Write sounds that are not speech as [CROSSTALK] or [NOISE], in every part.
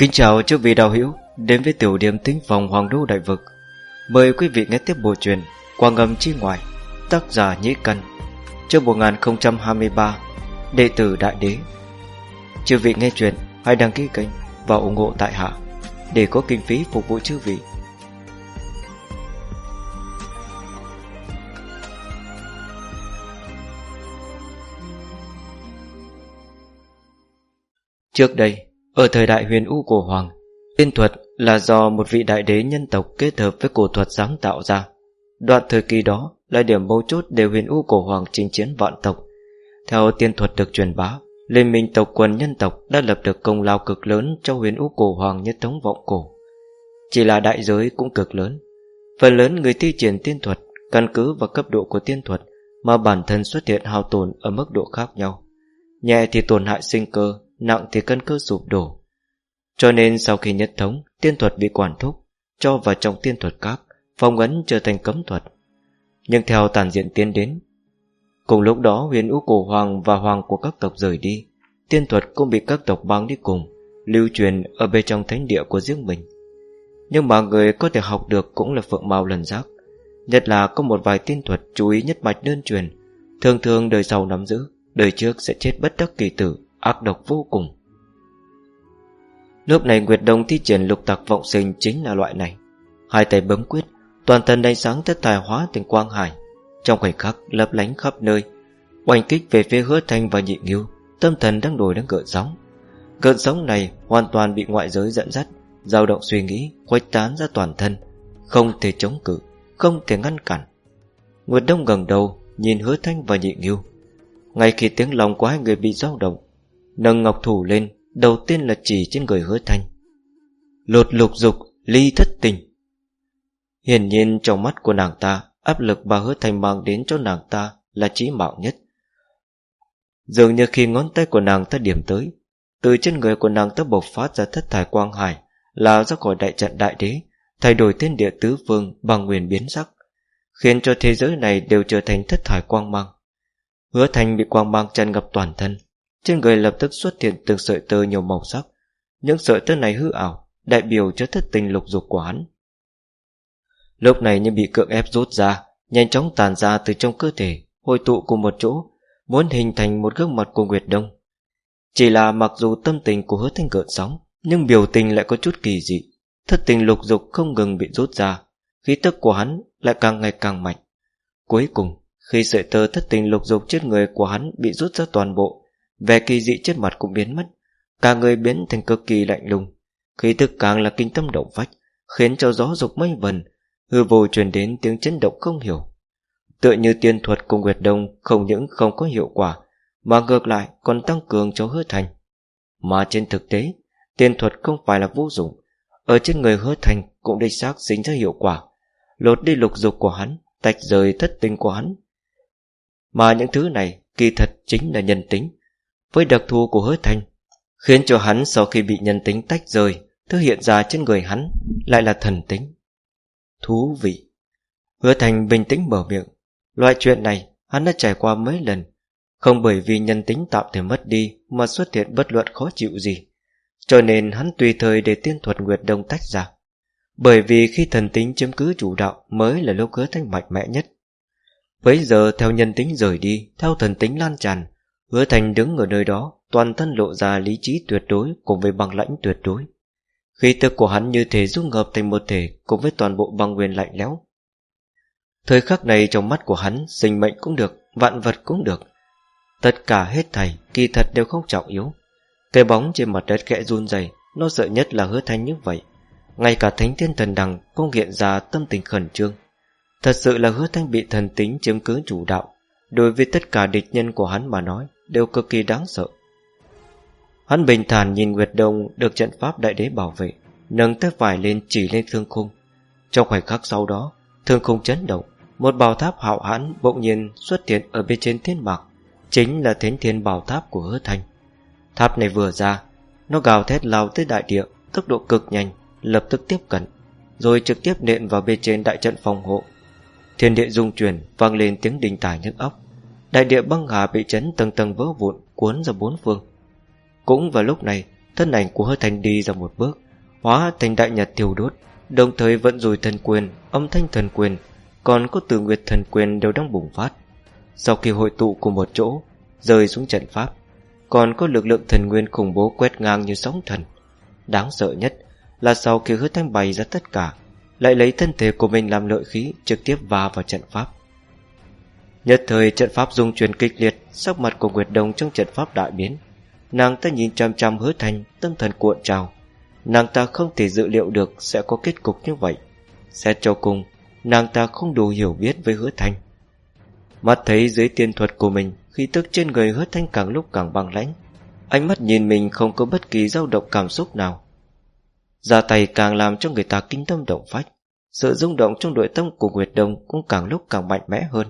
Kính chào chư vị đạo hữu, Đến với tiểu điểm tính phòng Hoàng Đô Đại Vực. Mời quý vị nghe tiếp bộ truyện Quang ngầm chi ngoài Tác giả Nhĩ Căn, Chương 1023 Đệ tử Đại Đế. Chư vị nghe truyền Hãy đăng ký kênh và ủng hộ tại hạ Để có kinh phí phục vụ chư vị. Trước đây ở thời đại huyền U cổ hoàng, Tiên thuật là do một vị đại đế nhân tộc kết hợp với cổ thuật sáng tạo ra. Đoạn thời kỳ đó là điểm mấu chốt để huyền U cổ hoàng chinh chiến vạn tộc. Theo tiên thuật được truyền bá, Liên minh tộc quần nhân tộc đã lập được công lao cực lớn cho huyền U cổ hoàng nhất thống vọng cổ. Chỉ là đại giới cũng cực lớn. Phần lớn người thi triển tiên thuật, Căn cứ vào cấp độ của tiên thuật Mà bản thân xuất hiện hao tổn ở mức độ khác nhau. Nhẹ thì tổn hại sinh cơ nặng thì cân cơ sụp đổ. Cho nên sau khi nhất thống, tiên thuật bị quản thúc, cho vào trong tiên thuật các, phong ấn trở thành cấm thuật. Nhưng theo tàn diện tiến đến, cùng lúc đó huyền ú cổ hoàng và hoàng của các tộc rời đi, tiên thuật cũng bị các tộc mang đi cùng, lưu truyền ở bên trong thánh địa của riêng mình. Nhưng mà người có thể học được cũng là phượng mao lần giác, nhất là có một vài tiên thuật chú ý nhất mạch đơn truyền, thường thường đời sau nắm giữ, đời trước sẽ chết bất đắc kỳ tử ác độc vô cùng. Lúc này Nguyệt Đông thi triển lục tặc vọng sinh chính là loại này. Hai tay bấm quyết, toàn thân đánh sáng thất tài hóa thành quang hải. Trong khoảnh khắc lấp lánh khắp nơi, oanh kích về phía hứa thanh và nhị nghiêu, tâm thần đang đổi đang gợn sóng. Gợn sóng này hoàn toàn bị ngoại giới dẫn dắt, dao động suy nghĩ, khuếch tán ra toàn thân, không thể chống cự, không thể ngăn cản. Nguyệt Đông gần đầu, nhìn hứa thanh và nhị nghiêu. Ngay khi tiếng lòng của hai người bị dao động, Nâng ngọc thủ lên, Đầu tiên là chỉ trên người hứa thanh. Lột lục dục, Ly thất tình. Hiển nhiên trong mắt của nàng ta, Áp lực bà hứa thanh mang đến cho nàng ta Là chí mạo nhất. Dường như khi ngón tay của nàng ta điểm tới, Từ trên người của nàng ta bộc phát ra thất thải quang hải, Là ra khỏi đại trận đại đế, Thay đổi tên địa tứ phương bằng nguyên biến sắc, Khiến cho thế giới này đều trở thành thất thải quang mang. Hứa thanh bị quang mang tràn ngập toàn thân trên người lập tức xuất hiện từng sợi tơ nhiều màu sắc. Những sợi tơ này hư ảo, Đại biểu cho thất tình lục dục của hắn. Lúc này như bị cưỡng ép rút ra, Nhanh chóng tàn ra từ trong cơ thể, Hội tụ cùng một chỗ, Muốn hình thành một gương mặt của Nguyệt Đông. Chỉ là mặc dù tâm tình của hứa thanh cợn sóng, Nhưng biểu tình lại có chút kỳ dị. Thất tình lục dục không ngừng bị rút ra, Khí tức của hắn lại càng ngày càng mạnh. Cuối cùng, Khi sợi tơ thất tình lục dục trên người của hắn Bị rút ra toàn bộ Vẻ kỳ dị trên mặt cũng biến mất. Cả người biến thành cực kỳ lạnh lùng. Khí tức càng là kinh tâm động vách, Khiến cho gió dục mây vần Hư vô truyền đến tiếng chấn động không hiểu. Tựa như tiên thuật cùng Nguyệt Đông Không những không có hiệu quả Mà ngược lại còn tăng cường cho hứa thành. Mà trên thực tế Tiên thuật không phải là vô dụng. Ở trên người hứa thành cũng đích xác dính ra hiệu quả. Lột đi lục dục của hắn Tách rời thất tình của hắn. Mà những thứ này kỳ thật chính là nhân tính với đặc thù của hứa thanh khiến cho hắn sau khi bị nhân tính tách rời, thứ hiện ra trên người hắn lại là thần tính. Thú vị. Hứa thanh bình tĩnh mở miệng. Loại chuyện này, hắn đã trải qua mấy lần. Không bởi vì nhân tính tạm thời mất đi mà xuất hiện bất luận khó chịu gì. Cho nên hắn tùy thời để tiên thuật nguyệt đông tách ra. Bởi vì khi thần tính chiếm cứ chủ đạo mới là lúc hứa thanh mạnh mẽ nhất. Bấy giờ theo nhân tính rời đi, Theo thần tính lan tràn Hứa Thành đứng ở nơi đó, toàn thân lộ ra lý trí tuyệt đối cùng với băng lãnh tuyệt đối. Khí tức của hắn như thể dung hợp thành một thể cùng với toàn bộ băng nguyên lạnh lẽo. Thời khắc này trong mắt của hắn, sinh mệnh cũng được, vạn vật cũng được. Tất cả hết thảy, kỳ thật đều không trọng yếu. Cái bóng trên mặt đất kẽ run dày, nó sợ nhất là hứa thanh như vậy. Ngay cả thánh thiên thần đằng cũng hiện ra tâm tình khẩn trương. Thật sự là hứa thanh bị thần tính chiếm cứ chủ đạo. Đối với tất cả địch nhân của hắn mà nói, đều cực kỳ đáng sợ. Hắn bình thản nhìn Nguyệt Đông được trận pháp đại đế bảo vệ, nâng tay phải lên chỉ lên thương khung. Trong khoảnh khắc sau đó, thương khung chấn động, một bảo tháp hạo hãn bỗng nhiên xuất hiện ở bên trên thiên mạc, chính là thến thiên bảo tháp của hứa thanh. Tháp này vừa ra, nó gào thét lao tới đại địa, tốc độ cực nhanh, lập tức tiếp cận, rồi trực tiếp nện vào bên trên đại trận phòng hộ. Thiên địa dung chuyển vang lên tiếng đình tài nhức óc. Đại địa băng hà bị chấn tầng tầng vỡ vụn, Cuốn ra bốn phương. Cũng vào lúc này, thân ảnh của hứa thành đi ra một bước, hóa thành đại nhật thiêu đốt, đồng thời vẫn rồi thần quyền, âm thanh thần quyền, còn có từ nguyệt thần quyền đều đang bùng phát. Sau khi hội tụ cùng một chỗ, rơi xuống trận pháp, còn có lực lượng thần nguyên khủng bố quét ngang như sóng thần. Đáng sợ nhất là sau khi hứa thanh bày ra tất cả, lại lấy thân thể của mình làm lợi khí, trực tiếp va vào trận pháp nhất thời trận pháp dung chuyển kịch liệt, sắc mặt của nguyệt đồng trong trận pháp đại biến. Nàng ta nhìn chăm chăm hứa thanh tâm thần cuộn trào. Nàng ta không thể dự liệu được sẽ có kết cục như vậy. Xét cho cùng, nàng ta không đủ hiểu biết với hứa thanh mắt thấy dưới tiên thuật của mình khi tức trên người hứa thanh càng lúc càng băng lãnh. Ánh mắt nhìn mình không có bất kỳ dao động cảm xúc nào. Ra tay càng làm cho người ta kinh tâm động phách. Sự rung động trong nội tâm của nguyệt đông cũng càng lúc càng mạnh mẽ hơn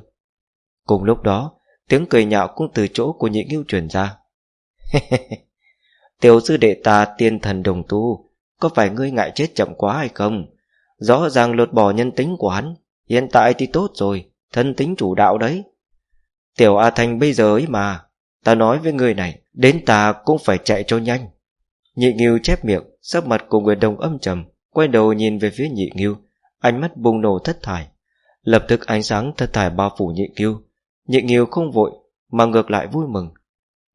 cùng lúc đó, tiếng cười nhạo cũng từ chỗ của nhị ngưu truyền ra. [LAUGHS] Tiểu sư đệ ta tiên thần đồng tu, có phải ngươi ngại chết chậm quá hay không? Rõ ràng lột bỏ nhân tính của hắn, hiện tại thì tốt rồi, thân tính chủ đạo đấy. Tiểu a thanh bây giờ ấy mà, ta nói với người này, đến ta cũng phải chạy cho nhanh. Nhị nghiêu chép miệng, sắc mặt của người đồng âm trầm, quay đầu nhìn về phía nhị nghiêu ánh mắt bùng nổ thất thải. Lập tức ánh sáng thất thải bao phủ nhị nghiêu nhị nghiêu không vội, mà ngược lại vui mừng.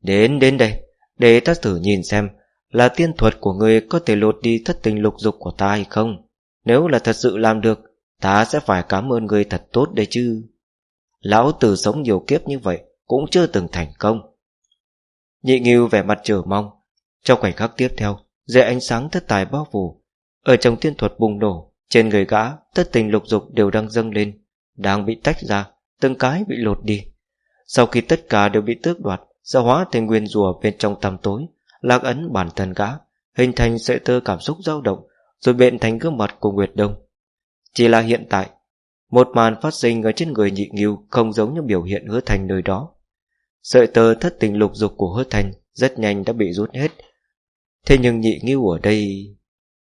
Đến đến đây, để ta thử nhìn xem là tiên thuật của người có thể lột đi thất tình lục dục của ta hay không. Nếu là thật sự làm được, ta sẽ phải cảm ơn người thật tốt đấy chứ. Lão tử sống nhiều kiếp như vậy cũng chưa từng thành công. Nhị nghiêu vẻ mặt chờ mong. Trong khoảnh khắc tiếp theo dây ánh sáng thất tài bao phủ, ở trong tiên thuật bùng nổ, trên người gã tất tình lục dục đều đang dâng lên, đang bị tách ra từng cái bị lột đi. Sau khi tất cả đều bị tước đoạt, sẽ hóa thành nguyên rùa bên trong tăm tối, lạc ấn bản thân gã, hình thành sợi tơ cảm xúc dao động, rồi bện thành gương mặt của nguyệt đông. Chỉ là hiện tại, một màn phát sinh ở trên người nhị nghiêu không giống như biểu hiện hứa thành nơi đó. Sợi tơ thất tình lục dục của hứa thành rất nhanh đã bị rút hết. Thế nhưng nhị nghiêu ở đây,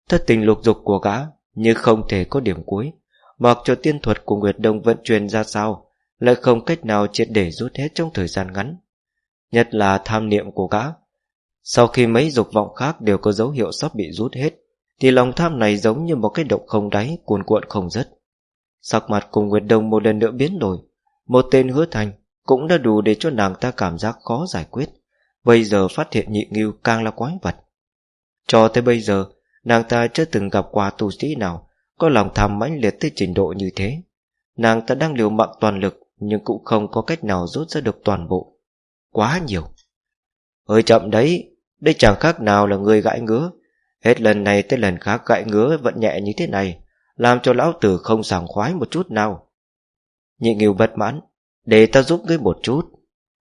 thất tình lục dục của gã như không thể có điểm cuối, mặc cho tiên thuật của nguyệt đông vận chuyển ra sao? Lại không cách nào triệt để rút hết trong thời gian ngắn. Nhất là tham niệm của gã. Sau khi mấy dục vọng khác đều có dấu hiệu sắp bị rút hết, thì lòng tham này giống như một cái động không đáy, cuồn cuộn không dứt. Sắc mặt cùng nguyệt đông một lần nữa biến đổi. Một tên hứa thành cũng đã đủ để cho nàng ta cảm giác khó giải quyết. Bây giờ phát hiện nhị nghiêu càng là quái vật. Cho tới bây giờ, nàng ta chưa từng gặp qua tu sĩ nào có lòng tham mãnh liệt tới trình độ như thế. Nàng ta đang liều mạng toàn lực nhưng cũng không có cách nào rút ra được toàn bộ. Quá nhiều. Hơi chậm đấy, đây chẳng khác nào là người gãi ngứa. Hết lần này tới lần khác gãi ngứa vẫn nhẹ như thế này, làm cho lão tử không sảng khoái một chút nào. Nhị nghiêu bất mãn, để ta giúp ngươi một chút.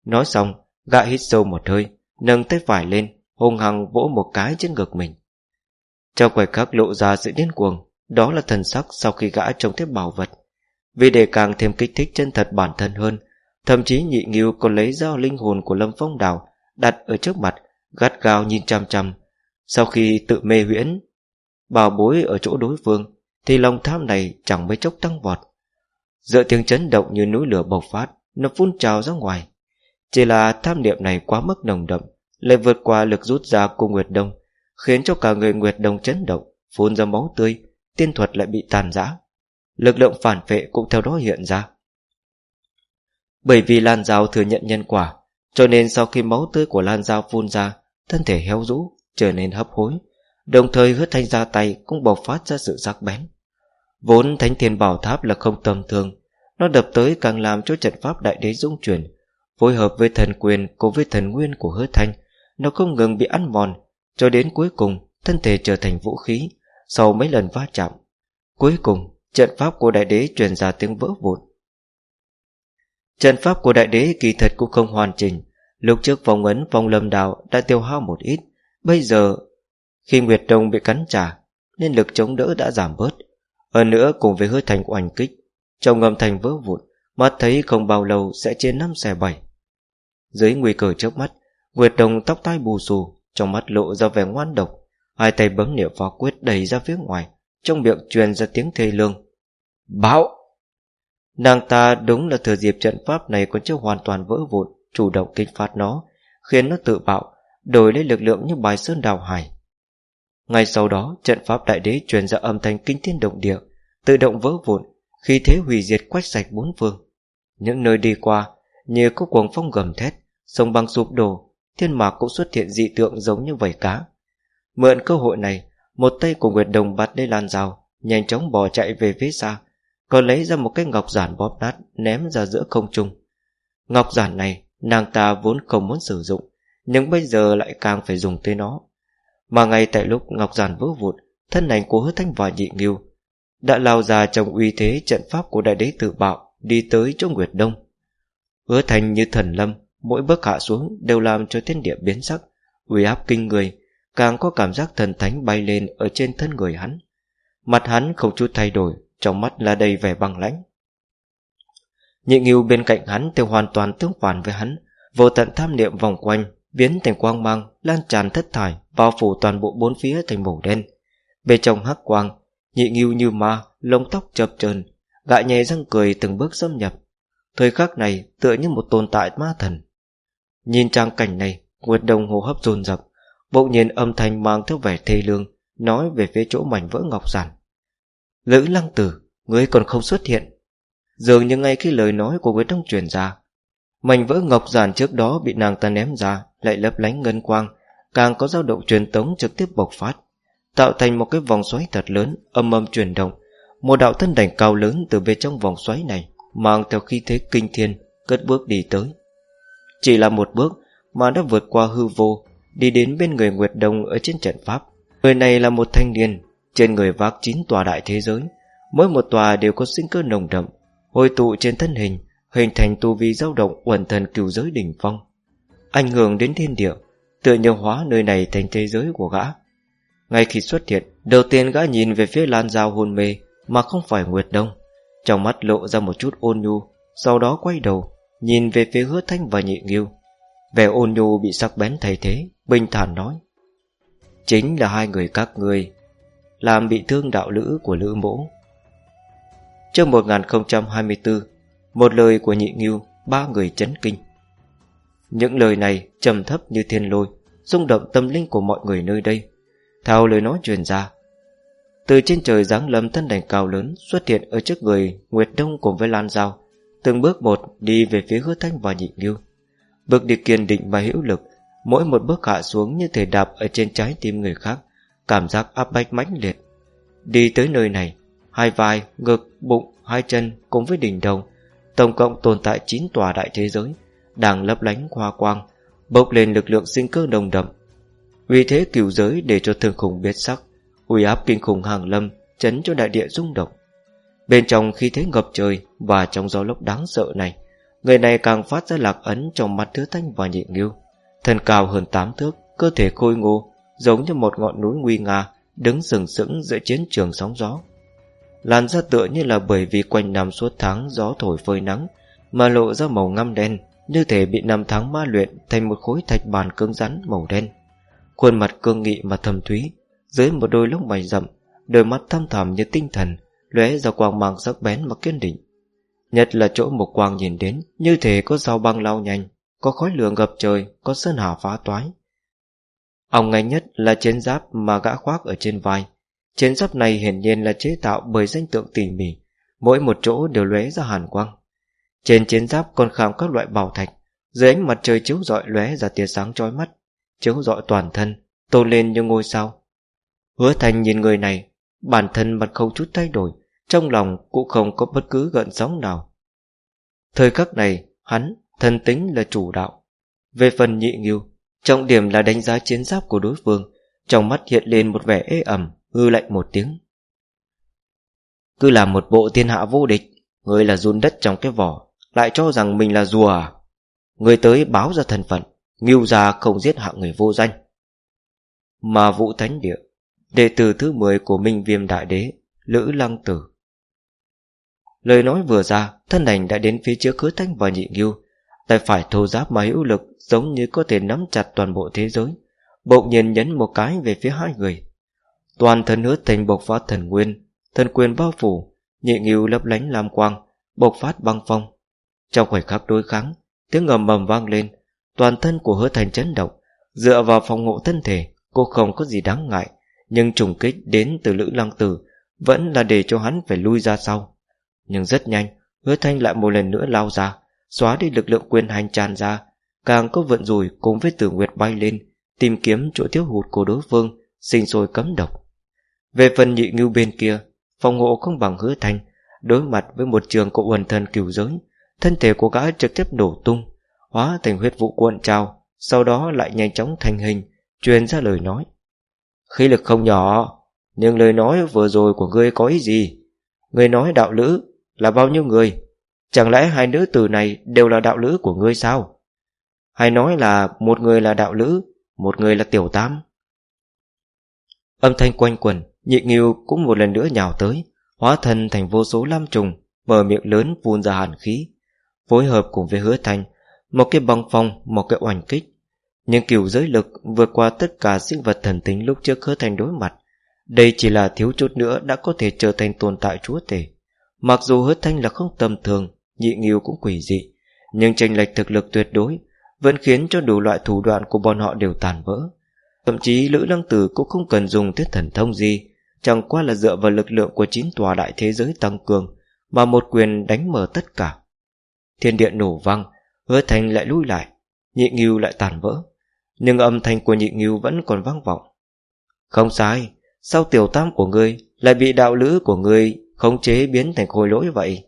Nói xong, gã hít sâu một hơi, nâng tay phải lên, hung hăng vỗ một cái trên ngực mình. Trong khoảnh khắc lộ ra sự điên cuồng, đó là thần sắc sau khi gã trông thấy bảo vật vì để càng thêm kích thích chân thật bản thân hơn. Thậm chí nhị nghiêu còn lấy dao linh hồn của lâm phong đào đặt ở trước mặt, gắt gao nhìn chăm chăm sau khi tự mê huyễn, bảo bối ở chỗ đối phương, thì lòng tham này chẳng mấy chốc tăng vọt. Dựa tiếng chấn động như núi lửa bộc phát, nó phun trào ra ngoài. Chỉ là tham niệm này quá mức nồng đậm, lại vượt qua lực rút ra của nguyệt đông, khiến cho cả người nguyệt đông chấn động, phun ra máu tươi, tiên thuật lại bị tàn giã lực lượng phản vệ cũng theo đó hiện ra. Bởi vì lan Giao thừa nhận nhân quả, cho nên sau khi máu tươi của lan Giao phun ra, thân thể héo rũ, trở nên hấp hối, đồng thời hứa thanh ra tay cũng bộc phát ra sự sắc bén. Vốn thánh thiên bảo tháp là không tầm thường, nó đập tới càng làm cho trận pháp đại đế dung chuyển, phối hợp với thần quyền cùng với thần nguyên của hứa thanh, nó không ngừng bị ăn mòn, cho đến cuối cùng thân thể trở thành vũ khí, sau mấy lần va chạm, cuối cùng trận pháp của đại đế truyền ra tiếng vỡ vụn. Trận pháp của đại đế kỳ thật cũng không hoàn chỉnh. Lúc trước vòng ấn vòng lâm đạo đã tiêu hao một ít. Bây giờ, khi nguyệt đông bị cắn trả, nên lực chống đỡ đã giảm bớt. Hơn nữa, cùng với hứa thành oanh kích, trong ngầm thành vỡ vụn, mắt thấy không bao lâu sẽ chia năm xẻ bảy. Dưới nguy cơ trước mắt, nguyệt đồng tóc tai bù xù, trong mắt lộ ra vẻ ngoan độc. Hai tay bấm niệm phó quyết đẩy ra phía ngoài trong miệng truyền ra tiếng thê lương. Báo! nàng ta đúng là thừa dịp trận pháp này còn chưa hoàn toàn vỡ vụn, chủ động kích phát nó, khiến nó tự bạo, Đổi lấy lực lượng như bài sơn đào hải. Ngay sau đó, trận pháp đại đế truyền ra âm thanh kinh thiên động địa, Tự động vỡ vụn Khi thế hủy diệt quét sạch bốn phương. Những nơi đi qua, Như có cuồng phong gầm thét, Sông băng sụp đổ, Thiên mạc cũng xuất hiện dị tượng giống như vảy cá. Mượn cơ hội này một tay của Nguyệt Đồng bắt lấy lan rào Nhanh chóng bỏ chạy về phía xa Còn lấy ra một cái ngọc giản bóp nát, Ném ra giữa không trung. Ngọc giản này, nàng ta vốn không muốn sử dụng, Nhưng bây giờ lại càng phải dùng tới nó. Mà ngay tại lúc ngọc giản vỡ vụt Thân ảnh của hứa thanh và nhị nghiêu Đã lao ra trong uy thế trận pháp của đại đế tự bạo, Đi tới chỗ Nguyệt Đông. Hứa thanh như thần lâm, Mỗi bước hạ xuống đều làm cho thiên địa biến sắc, uy áp kinh người Càng có cảm giác thần thánh bay lên Ở trên thân người hắn. Mặt hắn không chút thay đổi, Trong mắt là đầy vẻ băng lãnh. Nhị nghiêu bên cạnh hắn thì hoàn toàn tương phản với hắn, Vô tận tham niệm vòng quanh, Biến thành quang mang, Lan tràn thất thải, Bao phủ toàn bộ bốn phía thành màu đen. Bên trong hắc quang, Nhị nghiêu như ma, Lông tóc chập chờn Gại nhẹ răng cười từng bước xâm nhập. Thời khắc này, tựa như một tồn tại ma thần. Nhìn trang cảnh này, Nguyệt đồng hô hấp dồn dập Bỗng nhiên âm thanh mang theo vẻ thê lương, Nói về phía chỗ mảnh vỡ ngọc giản. Lữ lăng tử, Ngươi còn không xuất hiện. Dường như ngay khi lời nói của Nguyễn Đông truyền ra, Mảnh vỡ ngọc giản trước đó Bị nàng ta ném ra, Lại lấp lánh ngân quang, Càng có dao động truyền tống trực tiếp bộc phát, Tạo thành một cái vòng xoáy thật lớn, Âm âm chuyển động, Một đạo thân đảnh cao lớn từ bên trong vòng xoáy này Mang theo khí thế kinh thiên, Cất bước đi tới. Chỉ là một bước mà đã vượt qua hư vô Đi đến bên người Nguyệt Đông ở trên trận pháp. Người này là một thanh niên, Trên người vác chín tòa đại thế giới. Mỗi một tòa đều có sinh cơ nồng đậm Hồi tụ trên thân hình Hình thành tu vi dao động uẩn thần cửu giới đỉnh phong. Ảnh hưởng đến thiên địa, Tựa nhiều hóa nơi này thành thế giới của gã. Ngay khi xuất hiện, Đầu tiên gã nhìn về phía lan dao hôn mê, Mà không phải Nguyệt Đông. Trong mắt lộ ra một chút ôn nhu, Sau đó quay đầu, Nhìn về phía hứa thanh và nhị nghiêu. Vẻ ôn nhu bị sắc bén thay thế, Bình thản nói, Chính là hai người các ngươi, Làm bị thương đạo lữ của lữ mỗ. Trước 1024 Một lời của nhị nghiêu Ba người chấn kinh. Những lời này trầm thấp như thiên lôi, rung động tâm linh của mọi người nơi đây. Theo lời nói truyền ra, Từ trên trời giáng lâm thân đành cao lớn Xuất hiện ở trước người Nguyệt Đông cùng với Lan Giao, Từng bước một đi về phía hứa thanh và nhị nghiêu Bước đi kiên định và hữu lực Mỗi một bước hạ xuống như thể đạp Ở trên trái tim người khác Cảm giác áp bách mãnh liệt. Đi tới nơi này Hai vai, ngực, bụng, hai chân cùng với đỉnh đầu Tổng cộng tồn tại 9 tòa đại thế giới Đang lấp lánh hoa quang Bốc lên lực lượng sinh cơ đồng đậm. Vì thế cửu giới để cho thương khủng biết sắc uy áp kinh khủng hàng lâm Chấn cho đại địa rung động. Bên trong khi thế ngập trời Và trong gió lốc đáng sợ này Người này càng phát ra lạc ấn trong mắt thứ thanh và nhị nghiêu. Thân cao hơn 8 thước, Cơ thể khôi ngô, Giống như một ngọn núi nguy nga, Đứng sừng sững giữa chiến trường sóng gió. Làn da tựa như là bởi vì quanh năm suốt tháng gió thổi phơi nắng Mà lộ ra màu ngăm đen, Như thể bị năm tháng ma luyện Thành một khối thạch bàn cứng rắn màu đen. Khuôn mặt cương nghị mà thầm thúy, Dưới một đôi lông mày rậm, Đôi mắt thăm thẳm như tinh thần, lóe ra quang mang sắc bén mà kiên định. Nhất là chỗ một quang nhìn đến, Như thể có dao băng lao nhanh, Có khói lửa ngập trời, Có sơn hà phá toái. Ông ngay nhất là chiến giáp mà gã khoác ở trên vai. Chiến giáp này hiển nhiên là chế tạo bởi danh tượng tỉ mỉ, Mỗi một chỗ đều lóe ra hàn quang. Trên chiến giáp còn khảm các loại bảo thạch, Dưới ánh mặt trời chiếu rọi lóe ra tia sáng chói mắt, Chiếu rọi toàn thân, Tô lên như ngôi sao. Hứa thành nhìn người này, Bản thân mặt không chút thay đổi trong lòng cũng không có bất cứ gợn sóng nào. Thời khắc này, Hắn thân tính là chủ đạo. Về phần nhị nghiêu, Trọng điểm là đánh giá chiến giáp của đối phương, Trong mắt hiện lên một vẻ ê ẩm, Hư lạnh một tiếng. Cứ làm một bộ thiên hạ vô địch, Người là run đất trong cái vỏ, Lại cho rằng mình là rùa à? Người tới báo ra thân phận, Nghiêu ra không giết hạng người vô danh. Mà vũ thánh địa, Đệ tử thứ 10 của Minh Viêm Đại Đế, Lữ Lăng Tử. Lời nói vừa ra, Thân ảnh đã đến phía trước hứa thanh và nhị nghiêu. Tay phải thô giáp mà hữu lực Giống như có thể nắm chặt toàn bộ thế giới, Bỗng nhiên nhấn một cái về phía hai người. Toàn thân hứa thành bộc phát thần nguyên, Thần quyền bao phủ, Nhị nghiêu lấp lánh lam quang, Bộc phát băng phong. Trong khoảnh khắc đối kháng, Tiếng ngầm mầm vang lên, Toàn thân của hứa thành chấn động, Dựa vào phòng ngộ thân thể, Cô không có gì đáng ngại, Nhưng trùng kích đến từ Lữ Lăng Tử Vẫn là để cho hắn phải lui ra sau. Nhưng rất nhanh, Hứa thanh lại một lần nữa lao ra, Xóa đi lực lượng quyền hành tràn ra, Càng có vận rủi cùng với tử nguyệt bay lên, Tìm kiếm chỗ thiếu hụt của đối phương, Sinh sôi cấm độc. Về phần nhị ngưu bên kia, Phòng hộ không bằng hứa thanh, Đối mặt với một trường của quần thần cửu giới, Thân thể của gã trực tiếp nổ tung, Hóa thành huyết vụ cuộn trào, Sau đó lại nhanh chóng thành hình, Truyền ra lời nói. Khí lực không nhỏ, Nhưng lời nói vừa rồi của ngươi có ý gì? Ngươi nói đạo lữ là bao nhiêu người? Chẳng lẽ hai nữ tử này đều là đạo lữ của ngươi sao? Hay nói là một người là đạo lữ Một người là tiểu tam? Âm thanh quanh quẩn Nhị nghiêu cũng một lần nữa nhào tới Hóa thân thành vô số lam trùng Mở miệng lớn phun ra hàn khí. Phối hợp cùng với hứa thanh Một cái băng phong, một cái oanh kích. Nhưng kiểu giới lực vượt qua tất cả sinh vật thần tính lúc trước hứa thanh đối mặt. Đây chỉ là thiếu chút nữa đã có thể trở thành tồn tại chúa tể. Mặc dù hứa thanh là không tầm thường, Nhị nghiêu cũng quỷ dị, Nhưng tranh lệch thực lực tuyệt đối Vẫn khiến cho đủ loại thủ đoạn của bọn họ đều tàn vỡ. Thậm chí Lữ Lăng Tử cũng không cần dùng thiết thần thông gì Chẳng qua là dựa vào lực lượng của chín tòa đại thế giới tăng cường Mà một quyền đánh mở tất cả. Thiên điện nổ vang, Hứa thanh lại lui lại, Nhị nghiêu lại tàn vỡ, Nhưng âm thanh của nhị nghiêu vẫn còn vang vọng. Không sai Sao tiểu tam của ngươi Lại bị đạo lữ của ngươi khống chế biến thành khối lỗi vậy?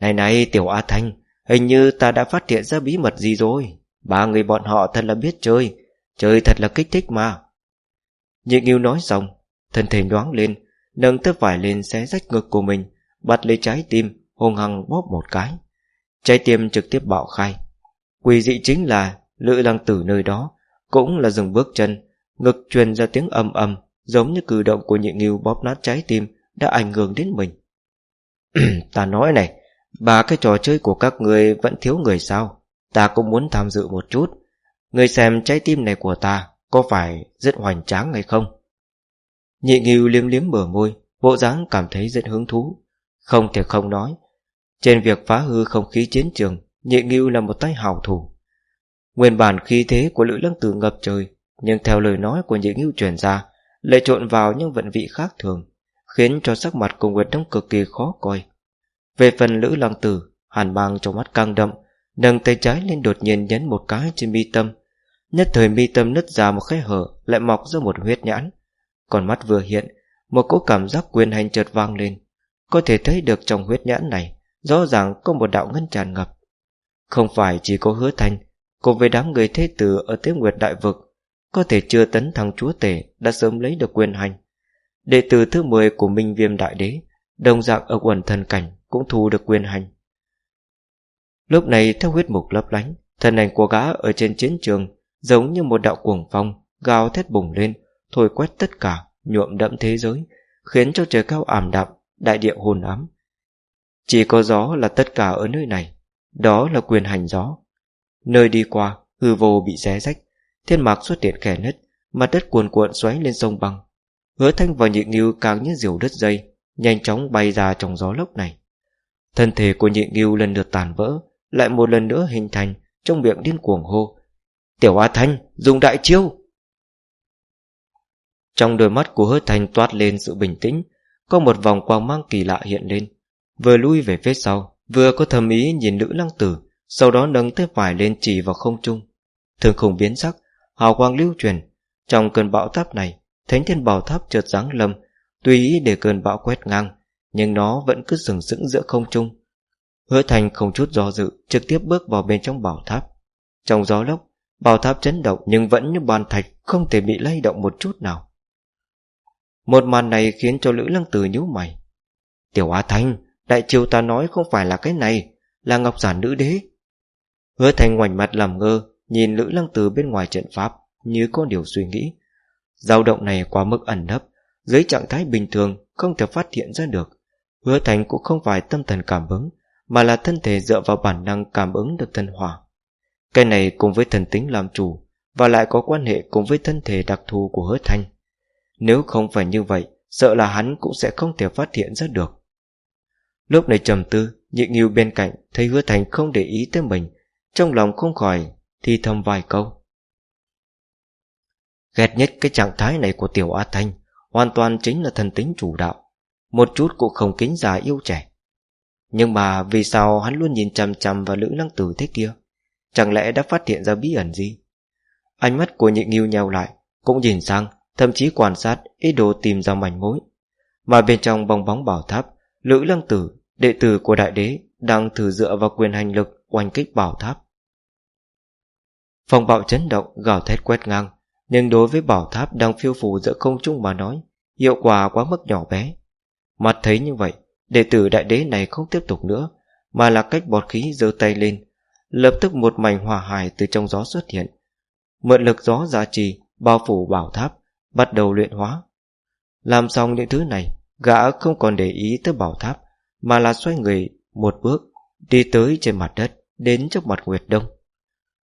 Này này, tiểu A Thanh, Hình như ta đã phát hiện ra bí mật gì rồi. Ba người bọn họ thật là biết chơi Chơi thật là kích thích mà. Nhị nghiêu nói xong, Thân thể nhoáng lên, Nâng tớp vải lên xé rách ngực của mình, Bắt lấy trái tim hùng hăng bóp một cái. Trái tim trực tiếp bạo khai. Quỳ dị chính là, Lữ lăng tử nơi đó, Cũng là dừng bước chân, Ngực truyền ra tiếng âm âm Giống như cử động của nhị nghiêu bóp nát trái tim đã ảnh hưởng đến mình. [CLEARS THROAT] Ta nói này Ba cái trò chơi của các người vẫn thiếu người sao? Ta cũng muốn tham dự một chút. Người xem trái tim này của ta Có phải rất hoành tráng hay không? Nhị nghiêu liếm liếm bờ môi, Bộ dáng cảm thấy rất hứng thú. Không thể không nói, Trên việc phá hư không khí chiến trường, Nhị nghiêu là một tay hào thủ. Nguyên bản khí thế của Lữ Lăng Tử ngập trời, Nhưng theo lời nói của nhị nghiêu truyền ra, Lại trộn vào những vận vị khác thường. Khiến cho sắc mặt của Nguyệt Đông cực kỳ khó coi. Về phần Lữ Lăng Tử, Hàn mang trong mắt căng đậm Nâng tay trái lên đột nhiên nhấn một cái trên mi tâm. Nhất thời mi tâm nứt ra một khe hở, Lại mọc ra một huyết nhãn. Còn mắt vừa hiện, Một cỗ cảm giác quyền hành chợt vang lên. Có thể thấy được trong huyết nhãn này, Rõ ràng có một đạo ngân tràn ngập. Không phải chỉ có hứa thanh Cùng với đám người thế tử ở tế nguyệt đại vực, Có thể chưa tấn thằng chúa tể Đã sớm lấy được quyền hành. Đệ tử thứ 10 của Minh Viêm Đại Đế, Đồng dạng ở quần thần cảnh Cũng thu được quyền hành. Lúc này, theo huyết mục lấp lánh, Thân ảnh của gã ở trên chiến trường Giống như một đạo cuồng phong, Gào thét bùng lên, Thổi quét tất cả, Nhuộm đậm thế giới, Khiến cho trời cao ảm đạm, Đại địa hồn ám. Chỉ có gió là tất cả ở nơi này, Đó là quyền hành gió. Nơi đi qua, hư vô bị xé rách, Thiên mạc xuất hiện kẻ nứt, Mặt đất cuồn cuộn xoáy lên sông băng. Hứa thanh và nhị nghiêu càng như diều đất dây, Nhanh chóng bay ra trong gió lốc này. Thân thể của nhị nghiêu lần lượt tàn vỡ, Lại một lần nữa hình thành Trong miệng điên cuồng hô, Tiểu A Thanh, dùng đại chiêu! Trong đôi mắt của hứa thanh toát lên sự bình tĩnh, Có một vòng quang mang kỳ lạ hiện lên, Vừa lui về phía sau, Vừa có thầm ý nhìn nữ lăng tử, Sau đó nâng tay phải lên chỉ vào không trung. Thường khủng biến sắc, Hào quang lưu truyền Trong cơn bão táp này Thánh thiên bảo tháp chợt giáng lâm, Tùy ý để cơn bão quét ngang, Nhưng nó vẫn cứ sừng sững giữa không trung. Hứa thành không chút do dự, Trực tiếp bước vào bên trong bảo tháp. Trong gió lốc, Bảo tháp chấn động nhưng vẫn như bàn thạch, Không thể bị lay động một chút nào. Một màn này khiến cho Lữ Lăng từ nhíu mày. Tiểu Á Thanh, Đại triều ta nói không phải là cái này, Là ngọc giản nữ đế. Hứa thành ngoảnh mặt làm ngơ, Nhìn Lữ Lăng từ bên ngoài trận pháp, Như có điều suy nghĩ dao động này quá mức ẩn nấp, Dưới trạng thái bình thường Không thể phát hiện ra được. Hứa thành cũng không phải tâm thần cảm ứng, Mà là thân thể dựa vào bản năng cảm ứng được thân hỏa. Cái này cùng với thần tính làm chủ, Và lại có quan hệ cùng với thân thể đặc thù của hứa thanh Nếu không phải như vậy, Sợ là hắn cũng sẽ không thể phát hiện ra được. Lúc này trầm tư, Nhị nghiêu bên cạnh Thấy hứa thành không để ý tới mình, Trong lòng không khỏi Thì thầm vài câu. Ghét nhất cái trạng thái này của tiểu A Thanh, Hoàn toàn chính là thần tính chủ đạo, Một chút cũng không kính già yêu trẻ. Nhưng mà vì sao hắn luôn nhìn chằm chằm vào lữ lăng tử thế kia? Chẳng lẽ đã phát hiện ra bí ẩn gì? Ánh mắt của nhị nghiêu nhau lại, Cũng nhìn sang, Thậm chí quan sát, ý đồ tìm ra mảnh mối. Mà bên trong bong bóng bảo tháp, Lữ lăng tử, Đệ tử của đại đế, Đang thử dựa vào quyền hành lực Oanh kích bảo tháp. Phòng bạo chấn động, gào thét quét ngang. Nhưng đối với bảo tháp đang phiêu phù giữa không trung mà nói, Hiệu quả quá mức nhỏ bé. Mặt thấy như vậy, Đệ tử đại đế này không tiếp tục nữa, Mà là cách bọt khí giơ tay lên, Lập tức một mảnh hòa hài từ trong gió xuất hiện. Mượn lực gió giá trì, Bao phủ bảo tháp, Bắt đầu luyện hóa. Làm xong những thứ này, Gã không còn để ý tới bảo tháp, Mà là xoay người một bước, Đi tới trên mặt đất, Đến trước mặt Nguyệt Đông.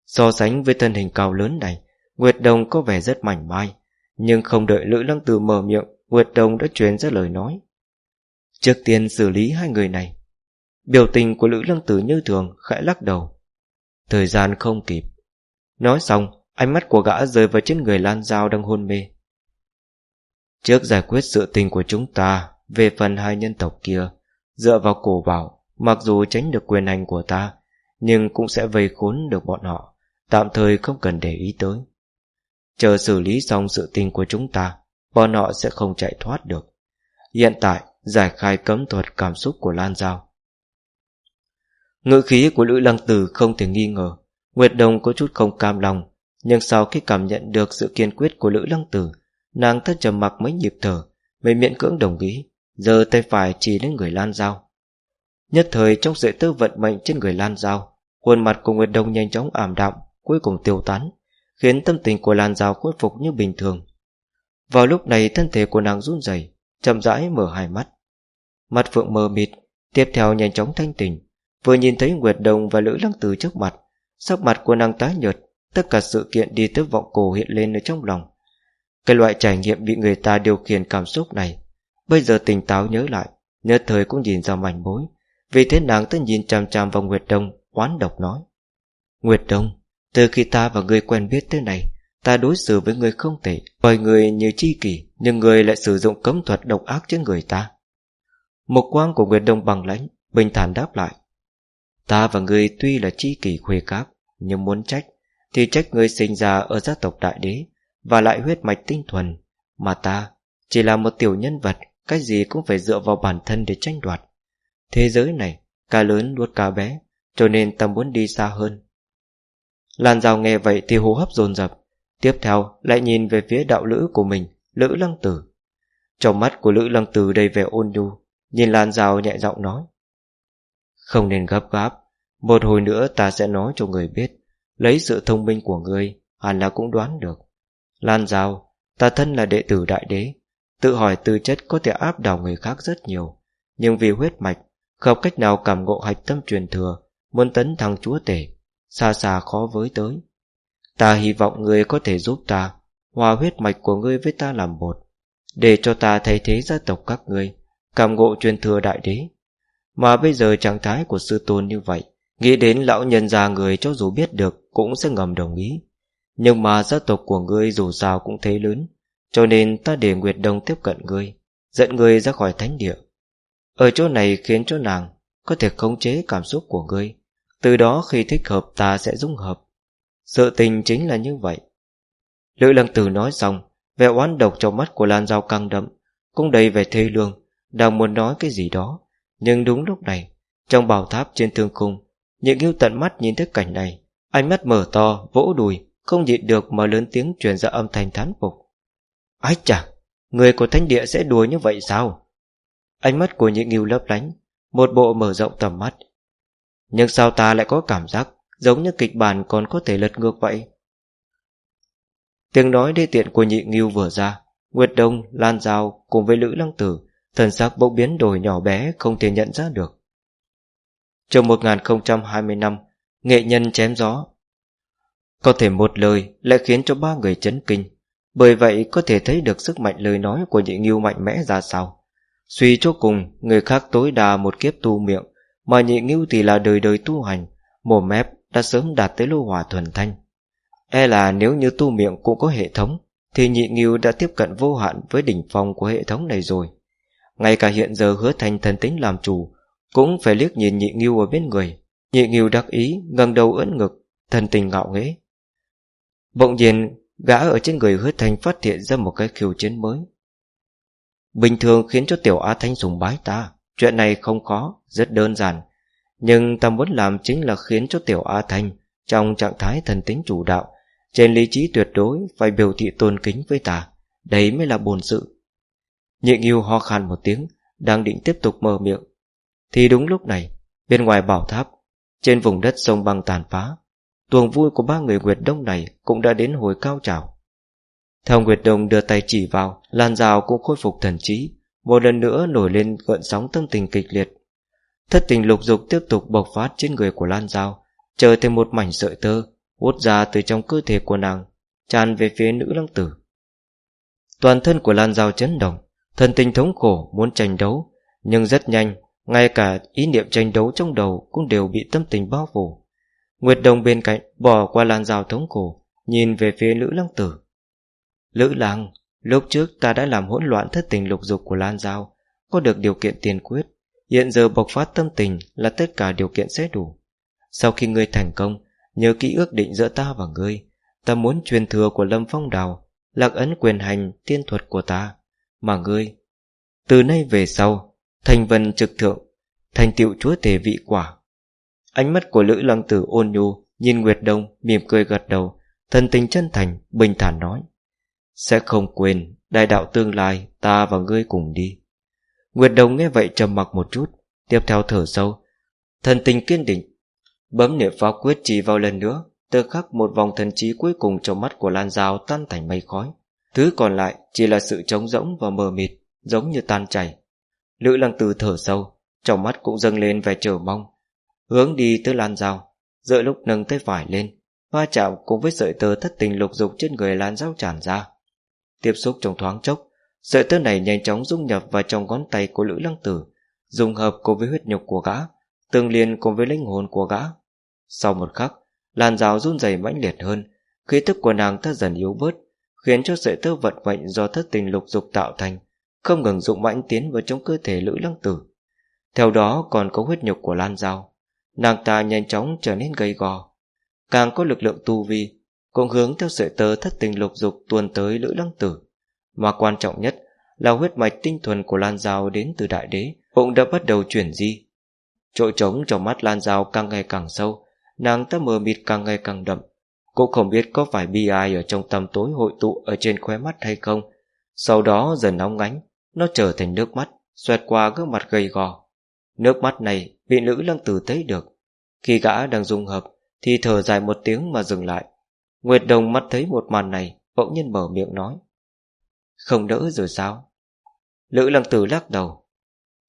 So sánh với thân hình cao lớn này Nguyệt Đồng có vẻ rất mảnh mai, Nhưng không đợi Lữ Lăng Tử mở miệng, Nguyệt Đồng đã truyền ra lời nói. Trước tiên xử lý hai người này. Biểu tình của Lữ Lăng Tử như thường, khẽ lắc đầu. Thời gian không kịp. Nói xong, Ánh mắt của gã rơi vào trên người Lan Giao đang hôn mê. Trước giải quyết sự tình của chúng ta, Về phần hai nhân tộc kia, Dựa vào cổ bảo, Mặc dù tránh được quyền hành của ta, Nhưng cũng sẽ vây khốn được bọn họ, Tạm thời không cần để ý tới. Chờ xử lý xong sự tình của chúng ta, Bọn họ sẽ không chạy thoát được. Hiện tại, Giải khai cấm thuật cảm xúc của Lan Giao. Ngữ khí của Lữ Lăng Tử không thể nghi ngờ. Nguyệt Đồng có chút không cam lòng, Nhưng sau khi cảm nhận được sự kiên quyết của Lữ Lăng Tử, Nàng thất trầm mặc mấy nhịp thở Mới miễn cưỡng đồng ý Giờ tay phải chỉ đến người Lan Giao. Nhất thời trong sợi tơ vận mệnh trên người Lan Giao, Khuôn mặt của Nguyệt Đông nhanh chóng ảm đạm, Cuối cùng tiêu tán. Khiến tâm tình của Lan Giao khôi phục như bình thường. Vào lúc này, thân thể của nàng run rẩy, chậm rãi mở hai mắt. Mặt phượng mờ mịt, Tiếp theo nhanh chóng thanh tỉnh, Vừa nhìn thấy Nguyệt Đồng và Lữ Lăng Từ trước mặt, Sắc mặt của nàng tái nhợt, Tất cả sự kiện đi tới vọng cổ hiện lên ở trong lòng. Cái loại trải nghiệm bị người ta điều khiển cảm xúc này, Bây giờ tỉnh táo nhớ lại, Nhớ thời cũng nhìn ra mảnh mối. Vì thế nàng tới nhìn chằm chằm vào Nguyệt Đông Oán độc nói. Nguyệt Đông từ khi ta và ngươi quen biết thế này Ta đối xử với người không tệ, Coi người như chi kỷ, Nhưng người lại sử dụng cấm thuật độc ác trên người ta. Một quang của Nguyệt Đông bằng lãnh, Bình thản đáp lại. Ta và người tuy là chi kỷ khuê các, Nhưng muốn trách, Thì trách người sinh ra ở gia tộc đại đế, Và lại huyết mạch tinh thuần, Mà ta chỉ là một tiểu nhân vật, Cái gì cũng phải dựa vào bản thân để tranh đoạt. Thế giới này Cá lớn nuốt cá bé, Cho nên ta muốn đi xa hơn. Lan Giao nghe vậy thì hô hấp dồn dập. Tiếp theo, lại nhìn về phía đạo lữ của mình, Lữ lăng tử. Trong mắt của Lữ lăng tử đầy vẻ ôn nhu, Nhìn Lan Giao nhẹ giọng nói. Không nên gấp gáp, Một hồi nữa ta sẽ nói cho người biết, Lấy sự thông minh của người Hẳn là cũng đoán được. Lan Giao, Ta thân là đệ tử đại đế, Tự hỏi tư chất có thể áp đảo người khác rất nhiều, Nhưng vì huyết mạch, Không cách nào cảm ngộ hạch tâm truyền thừa, Muốn tấn thăng chúa tể Xa xa khó với tới. Ta hy vọng ngươi có thể giúp ta, Hòa huyết mạch của ngươi với ta làm một Để cho ta thay thế gia tộc các ngươi, Cảm ngộ truyền thừa đại đế. Mà bây giờ trạng thái của sư tôn như vậy, Nghĩ đến lão nhân già người cho dù biết được Cũng sẽ ngầm đồng ý. Nhưng mà gia tộc của ngươi dù sao cũng thế lớn, Cho nên ta để Nguyệt Đông tiếp cận ngươi, Dẫn ngươi ra khỏi thánh địa. Ở chỗ này khiến cho nàng Có thể khống chế cảm xúc của ngươi từ đó khi thích hợp ta sẽ dung hợp. Sự tình chính là như vậy. Lữ lăng tử nói xong Vẻ oán độc trong mắt của Lan Giao căng đậm Cũng đầy vẻ thê lương Đang muốn nói cái gì đó. Nhưng đúng lúc này Trong bảo tháp trên thương khung Những yêu tận mắt nhìn thấy cảnh này Ánh mắt mở to, vỗ đùi Không nhịn được mà lớn tiếng truyền ra âm thanh thán phục. Ái chà Người của thánh địa sẽ đùa như vậy sao? Ánh mắt của những yêu lấp lánh Một bộ mở rộng tầm mắt nhưng sao ta lại có cảm giác Giống như kịch bản còn có thể lật ngược vậy? Tiếng nói đê tiện của nhị nghiêu vừa ra Nguyệt Đông, Lan Giao cùng với Lữ Lăng Tử Thần sắc bỗng biến đổi nhỏ bé Không thể nhận ra được. Trong 1020 năm Nghệ nhân chém gió. Có thể một lời lại khiến cho ba người chấn kinh Bởi vậy có thể thấy được sức mạnh lời nói Của nhị nghiêu mạnh mẽ ra sao. Suy cho cùng Người khác tối đa một kiếp tu miệng mà nhị ngưu thì là đời đời tu hành Mồm mép đã sớm đạt tới lô hỏa thuần thanh. E là nếu như tu miệng cũng có hệ thống, Thì nhị ngưu đã tiếp cận vô hạn với đỉnh phong của hệ thống này rồi. Ngay cả hiện giờ hứa thành thần tính làm chủ Cũng phải liếc nhìn nhị ngưu ở bên người. Nhị ngưu đắc ý ngẩng đầu ưỡn ngực Thần tình ngạo nghễ. Bỗng nhiên Gã ở trên người hứa thành phát hiện ra một cái khiêu chiến mới. Bình thường khiến cho tiểu A Thanh sùng bái ta. Chuyện này không khó, rất đơn giản. Nhưng ta muốn làm chính là khiến cho tiểu A Thanh Trong trạng thái thần tính chủ đạo Trên lý trí tuyệt đối Phải biểu thị tôn kính với ta. Đấy mới là bồn sự. Nhị nghiêu ho khan một tiếng Đang định tiếp tục mở miệng. Thì đúng lúc này Bên ngoài bảo tháp Trên vùng đất sông băng tàn phá Tuồng vui của ba người Nguyệt Đông này Cũng đã đến hồi cao trào. Theo Nguyệt Đông đưa tay chỉ vào Lan rào cũng khôi phục thần trí một lần nữa nổi lên gợn sóng tâm tình kịch liệt. Thất tình lục dục tiếp tục bộc phát trên người của Lan Giao, Chờ thêm một mảnh sợi tơ Hút ra từ trong cơ thể của nàng, Tràn về phía nữ lăng tử. Toàn thân của Lan Giao chấn động, Thần tình thống khổ, muốn tranh đấu, Nhưng rất nhanh, Ngay cả ý niệm tranh đấu trong đầu Cũng đều bị tâm tình bao phủ. Nguyệt Đồng bên cạnh bỏ qua lan Giao thống khổ, Nhìn về phía Lữ Lăng Tử. Lữ Lăng Lúc trước ta đã làm hỗn loạn thất tình lục dục của Lan Giao, Có được điều kiện tiền quyết. Hiện giờ bộc phát tâm tình Là tất cả điều kiện sẽ đủ. Sau khi ngươi thành công, Nhờ ký ước định giữa ta và ngươi, Ta muốn truyền thừa của Lâm Phong Đào, Lạc ấn quyền hành, tiên thuật của ta. Mà ngươi, Từ nay về sau, Thành vân trực thượng, Thành tựu chúa tể vị quả. Ánh mắt của Lữ Lăng Tử ôn nhu, Nhìn Nguyệt Đông mỉm cười gật đầu, Thần tình chân thành, bình thản nói. Sẽ không quên, Đại đạo tương lai, ta và ngươi cùng đi. Nguyệt Đông nghe vậy trầm mặc một chút, Tiếp theo thở sâu. Thần tình kiên định, Bấm niệm pháo quyết chỉ vào lần nữa tơ khắc một vòng thần trí cuối cùng trong mắt của Lan Giao tan thành mây khói. Thứ còn lại chỉ là sự trống rỗng và mờ mịt, Giống như tan chảy. Lữ lăng từ thở sâu, Trong mắt cũng dâng lên vẻ chờ mong. Hướng đi tới lan dao Giữa lúc nâng tay phải lên, Va chạm cùng với sợi tơ thất tình lục dục trên người lan dao tràn ra. Tiếp xúc trong thoáng chốc, Sợi tơ này nhanh chóng dung nhập vào trong ngón tay của Lữ Lăng Tử Dùng hợp cùng với huyết nhục của gã, Tương liên cùng với linh hồn của gã. Sau một khắc, Làn rào run dày mãnh liệt hơn, Khí tức của nàng ta dần yếu bớt, Khiến cho sợi tơ vận mệnh do thất tình lục dục tạo thành Không ngừng dụng mãnh tiến vào trong cơ thể Lữ Lăng Tử. Theo đó còn có huyết nhục của Lan Giao Nàng ta nhanh chóng trở nên gầy gò. Càng có lực lượng tu vi cũng hướng theo sợi tơ thất tình lục dục tuôn tới lữ lăng tử. Mà quan trọng nhất là huyết mạch tinh thuần của Lan Giao đến từ đại đế Cũng đã bắt đầu chuyển di. Chỗ trống trong mắt Lan Giao càng ngày càng sâu, Nàng ta mờ mịt càng ngày càng đậm. Cũng không biết có phải bi ai ở trong tầm tối hội tụ ở trên khóe mắt hay không. Sau đó dần nóng ngánh Nó trở thành nước mắt, Xoẹt qua gương mặt gầy gò. Nước mắt này bị nữ Lăng Tử thấy được. Khi gã đang dung hợp, Thì thở dài một tiếng mà dừng lại. Nguyệt Đồng mắt thấy một màn này Bỗng nhiên mở miệng nói. Không đỡ rồi sao? Lữ Lăng Tử lắc đầu.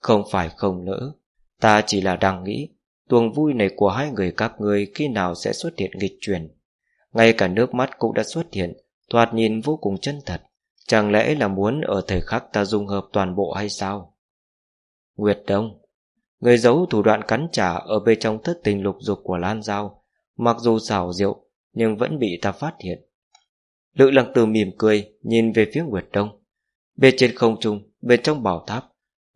Không phải không nỡ Ta chỉ là đang nghĩ Tuồng vui này của hai người các ngươi Khi nào sẽ xuất hiện nghịch truyền Ngay cả nước mắt cũng đã xuất hiện Thoạt nhìn vô cùng chân thật. Chẳng lẽ là muốn ở thời khắc ta dung hợp toàn bộ hay sao? Nguyệt Đông Người giấu thủ đoạn cắn trả ở bên trong thất tình lục dục của Lan Giao, mặc dù xảo diệu, nhưng vẫn bị ta phát hiện. Lữ lăng từ mỉm cười, nhìn về phía Nguyệt Đông. Bên trên không trung, bên trong bảo tháp,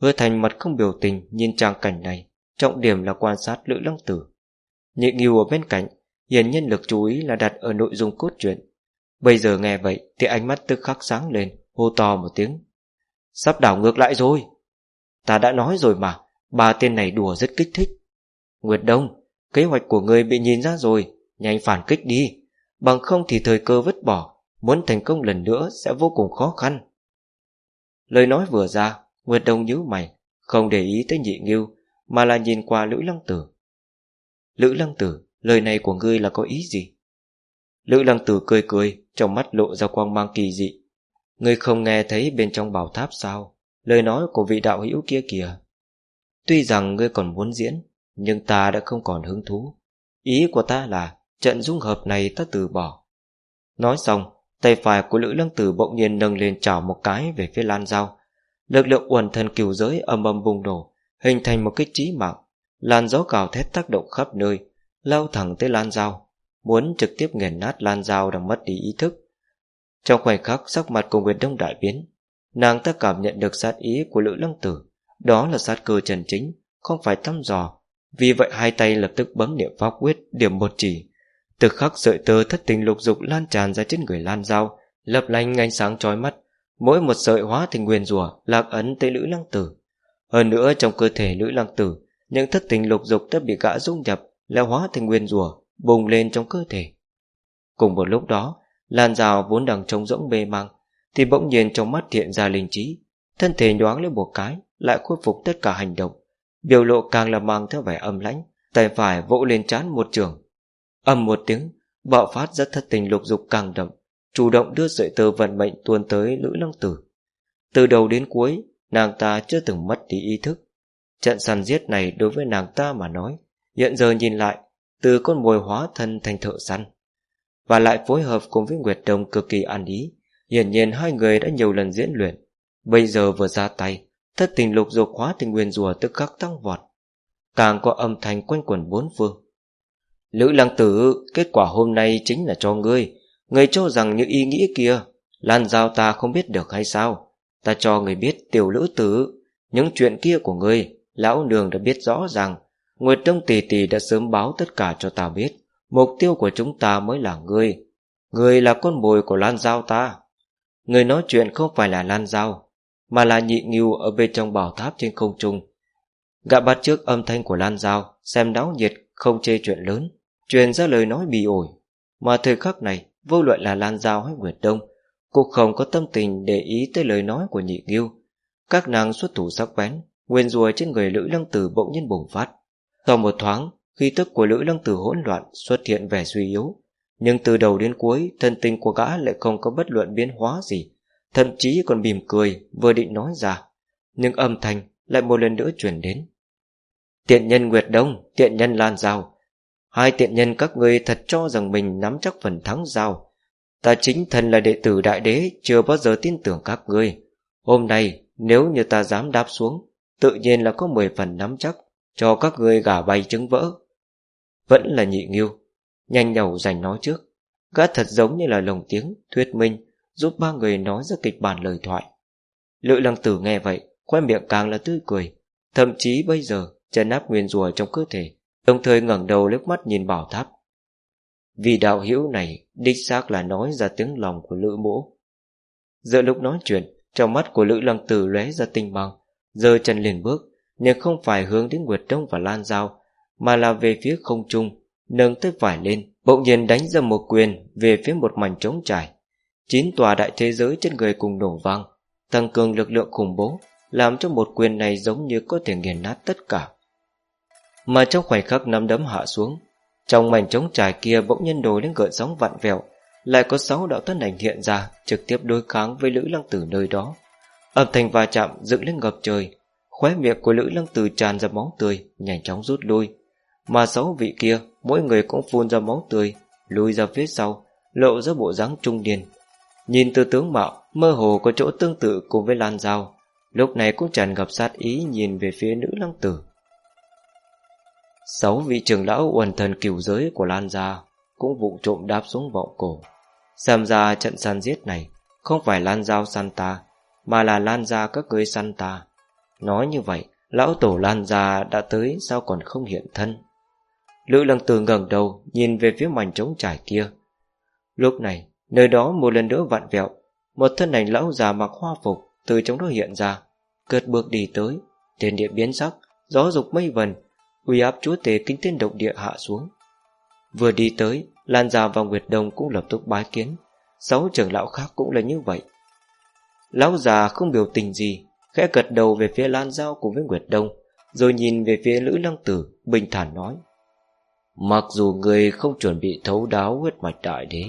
hứa thành mặt không biểu tình nhìn trang cảnh này, trọng điểm là quan sát Lữ lăng tử. Nhị nghiêu ở bên cạnh, hiển nhân lực chú ý là đặt ở nội dung cốt truyện. Bây giờ nghe vậy thì ánh mắt tức khắc sáng lên, hô to một tiếng. Sắp đảo ngược lại rồi. Ta đã nói rồi mà, Ba tên này đùa rất kích thích Nguyệt Đông Kế hoạch của người bị nhìn ra rồi Nhanh phản kích đi. Bằng không thì thời cơ vứt bỏ, Muốn thành công lần nữa sẽ vô cùng khó khăn. Lời nói vừa ra, Nguyệt Đông nhíu mày, Không để ý tới nhị nghiêu, Mà là nhìn qua Lữ Lăng Tử. Lữ Lăng Tử, Lời này của ngươi là có ý gì? Lữ Lăng Tử cười cười, Trong mắt lộ ra quang mang kỳ dị. Ngươi không nghe thấy bên trong bảo tháp sao? Lời nói của vị đạo hữu kia kìa. Tuy rằng ngươi còn muốn diễn, Nhưng ta đã không còn hứng thú. Ý của ta là Trận dung hợp này ta từ bỏ. Nói xong, Tay phải của Lữ Lăng Tử bỗng nhiên nâng lên chảo một cái về phía Lan Giao. Lực lượng uẩn thần kiều giới âm âm bùng nổ, Hình thành một cái trí mạng. Lan gió cào thét tác động khắp nơi, Lao thẳng tới Lan Giao, Muốn trực tiếp nghiền nát Lan Giao đang mất đi ý thức. Trong khoảnh khắc, sắc mặt của Nguyệt Đông đại biến. Nàng ta cảm nhận được sát ý của Lữ Lăng Tử, Đó là sát cơ trần chính, Không phải thăm dò. Vì vậy hai tay lập tức bấm niệm pháp quyết, Điểm một chỉ Tức khắc sợi tơ thất tình lục dục lan tràn ra trên người Lan Giao Lập lanh ánh sáng chói mắt. Mỗi một sợi hóa thành nguyên rùa Lạc ấn tới Lữ Lăng Tử. Hơn nữa trong cơ thể Lữ Lăng Tử, Những thất tình lục dục đã bị gã dung nhập Là hóa thành nguyên rùa Bùng lên trong cơ thể. Cùng một lúc đó, Lan rào vốn đang trống rỗng mê mang, Thì bỗng nhiên trong mắt hiện ra linh trí. Thân thể nhoáng lên một cái, Lại khôi phục tất cả hành động. Biểu lộ càng là mang theo vẻ âm lãnh, Tay phải vỗ lên chán một trường Âm một tiếng Bạo phát rất thất tình lục dục càng đậm Chủ động đưa sợi tơ vận mệnh tuôn tới Lữ Lăng Tử Từ đầu đến cuối Nàng ta chưa từng mất đi ý thức Trận săn giết này đối với nàng ta mà nói Hiện giờ nhìn lại Từ con mồi hóa thân thành thợ săn và lại phối hợp cùng với Nguyệt Đông cực kỳ ăn ý. Hiển nhiên hai người đã nhiều lần diễn luyện. Bây giờ vừa ra tay, thất tình lục dục hóa tình nguyên rùa tức khắc tăng vọt. Càng có âm thanh quanh quẩn bốn phương. Lữ lăng tử, kết quả hôm nay chính là cho ngươi. Ngươi cho rằng những ý nghĩ kia, lan giao ta không biết được hay sao? Ta cho người biết tiểu lữ tử, những chuyện kia của ngươi, lão nương đã biết rõ ràng. Nguyệt Đông tỷ tỷ đã sớm báo tất cả cho ta biết. Mục tiêu của chúng ta mới là ngươi Ngươi là con mồi của Lan Giao ta Người nói chuyện không phải là Lan Giao Mà là nhị nghiêu ở bên trong bảo tháp trên không trung Gã bắt trước âm thanh của Lan Giao Xem náo nhiệt không chê chuyện lớn Truyền ra lời nói bì ổi. Mà thời khắc này Vô luận là Lan Giao hay Nguyệt Đông Cũng không có tâm tình để ý tới lời nói của nhị nghiêu. Các nàng xuất thủ sắc bén Nguyên rùa trên người Lữ Lăng Tử bỗng nhiên bùng phát. Sau một thoáng khi tức của Lữ Lăng Tử hỗn loạn xuất hiện vẻ suy yếu, nhưng từ đầu đến cuối thân tình của gã lại không có bất luận biến hóa gì, thậm chí còn mỉm cười vừa định nói ra, nhưng âm thanh lại một lần nữa truyền đến. Tiện nhân Nguyệt Đông, tiện nhân Lan Giao, hai tiện nhân các ngươi thật cho rằng mình nắm chắc phần thắng sao Ta chính thần là đệ tử đại đế, chưa bao giờ tin tưởng các ngươi. Hôm nay, nếu như ta dám đáp xuống, tự nhiên là có 10 phần nắm chắc, cho các ngươi gả bay trứng vỡ. Vẫn là nhị nghiêu Nhanh nhẩu giành nói trước Gã thật giống như là lồng tiếng, thuyết minh Giúp ba người nói ra kịch bản lời thoại Lữ lăng tử nghe vậy Khoe miệng càng là tươi cười Thậm chí bây giờ chân áp nguyên rùa trong cơ thể Đồng thời ngẩng đầu liếc mắt nhìn bảo tháp Vì đạo hữu này Đích xác là nói ra tiếng lòng của lữ mỗ Giờ lúc nói chuyện Trong mắt của lữ lăng tử lóe ra tinh mang Giờ chân liền bước Nhưng không phải hướng đến Nguyệt Đông và Lan Giao mà là về phía không trung, nâng tới vải lên, bỗng nhiên đánh ra một quyền về phía một mảnh trống trải. Chín tòa đại thế giới trên người cùng nổ vang, tăng cường lực lượng khủng bố, làm cho một quyền này giống như có thể nghiền nát tất cả. Mà trong khoảnh khắc nắm đấm hạ xuống, trong mảnh trống trải kia bỗng nhiên nổi lên gợn sóng vặn vẹo, lại có sáu đạo thân ảnh hiện ra, trực tiếp đối kháng với Lữ Lăng Tử nơi đó. Âm thanh va chạm dựng lên ngập trời, khóe miệng của Lữ Lăng Tử tràn ra máu tươi, nhanh chóng rút lui, mà sáu vị kia Mỗi người cũng phun ra máu tươi Lùi ra phía sau Lộ ra bộ dáng trung niên. Nhìn từ tướng mạo Mơ hồ có chỗ tương tự cùng với Lan Giao Lúc này cũng tràn ngập sát ý Nhìn về phía nữ lăng tử. Sáu vị trưởng lão quần thần cửu giới của Lan Gia Cũng vụ trộm đáp xuống vọng cổ. Xem ra trận săn giết này Không phải Lan Giao săn ta, Mà là Lan Gia các ngươi săn ta. Nói như vậy, Lão tổ Lan Gia đã tới Sao còn không hiện thân? Lữ lăng từ ngẩng đầu Nhìn về phía mảnh trống trải kia. Lúc này, nơi đó một lần nữa vặn vẹo, Một thân ảnh lão già mặc hoa phục Từ trong đó hiện ra, Cất bước đi tới. Tiền địa biến sắc, Gió dục mây vần uy áp chúa tể kinh thiên động địa hạ xuống. Vừa đi tới, Lan già và Nguyệt Đông cũng lập tức bái kiến. Sáu trưởng lão khác cũng là như vậy. Lão già không biểu tình gì, Khẽ gật đầu về phía Lan Giao cùng với Nguyệt Đông Rồi nhìn về phía Lữ Lăng Tử, Bình thản nói. Mặc dù người không chuẩn bị thấu đáo huyết mạch đại đế,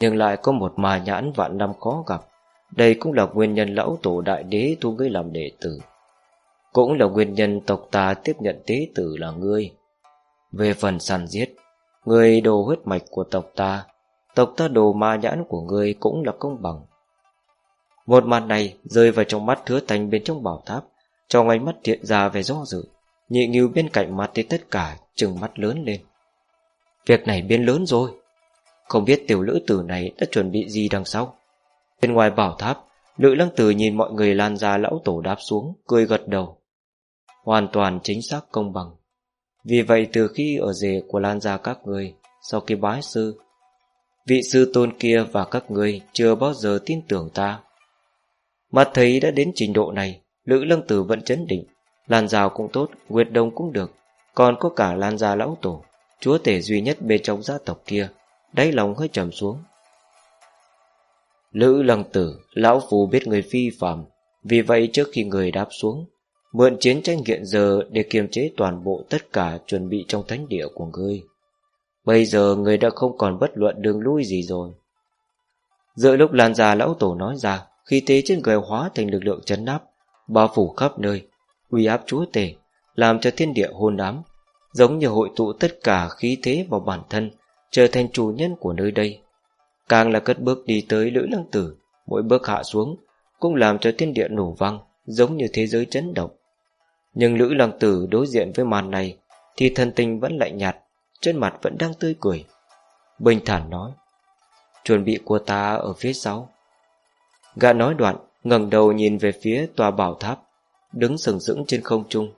Nhưng lại có một mà nhãn vạn năm khó gặp. Đây cũng là nguyên nhân lão tổ đại đế thu ngươi làm đệ tử. Cũng là nguyên nhân tộc ta tiếp nhận tế tử là ngươi. Về phần săn giết, Người đồ huyết mạch của tộc ta Tộc ta đồ ma nhãn của ngươi cũng là công bằng. Một màn này rơi vào trong mắt thứa thành bên trong bảo tháp, Trong ánh mắt thiện ra về do dự, Nhị nghiêu bên cạnh mặt thì tất cả Trừng mắt lớn lên. Việc này biến lớn rồi. Không biết tiểu lữ tử này đã chuẩn bị gì đằng sau. Bên ngoài bảo tháp, Lữ lăng tử nhìn mọi người lan ra lão tổ đáp xuống, Cười gật đầu. Hoàn toàn chính xác công bằng. Vì vậy từ khi ở rể của lan gia các người Sau khi bái sư Vị sư tôn kia và các người Chưa bao giờ tin tưởng ta. Mà thấy đã đến trình độ này Lữ lăng tử vẫn chấn định Lan rào cũng tốt, Nguyệt Đông cũng được Còn có cả Lan gia lão tổ Chúa tể duy nhất bên trong gia tộc kia Đáy lòng hơi trầm xuống. Lữ lăng tử Lão phù biết người phi phạm Vì vậy trước khi người đáp xuống Mượn chiến tranh hiện giờ Để kiềm chế toàn bộ tất cả Chuẩn bị trong thánh địa của ngươi. Bây giờ người đã không còn bất luận đường lui gì rồi. Giữa lúc Lan già lão tổ nói ra Khi tế trên người hóa thành lực lượng chấn áp, Bao phủ khắp nơi, uy áp chúa tể, Làm cho thiên địa hôn ám, Giống như hội tụ tất cả khí thế vào bản thân, Trở thành chủ nhân của nơi đây. Càng là cất bước đi tới lữ lăng tử, Mỗi bước hạ xuống, Cũng làm cho thiên địa nổ vang, Giống như thế giới chấn động. Nhưng lữ lăng tử đối diện với màn này Thì thân tình vẫn lạnh nhạt, Trên mặt vẫn đang tươi cười. Bình thản nói, Chuẩn bị của ta ở phía sau. Gã nói đoạn, ngẩng đầu nhìn về phía tòa bảo tháp, Đứng sừng sững trên không trung,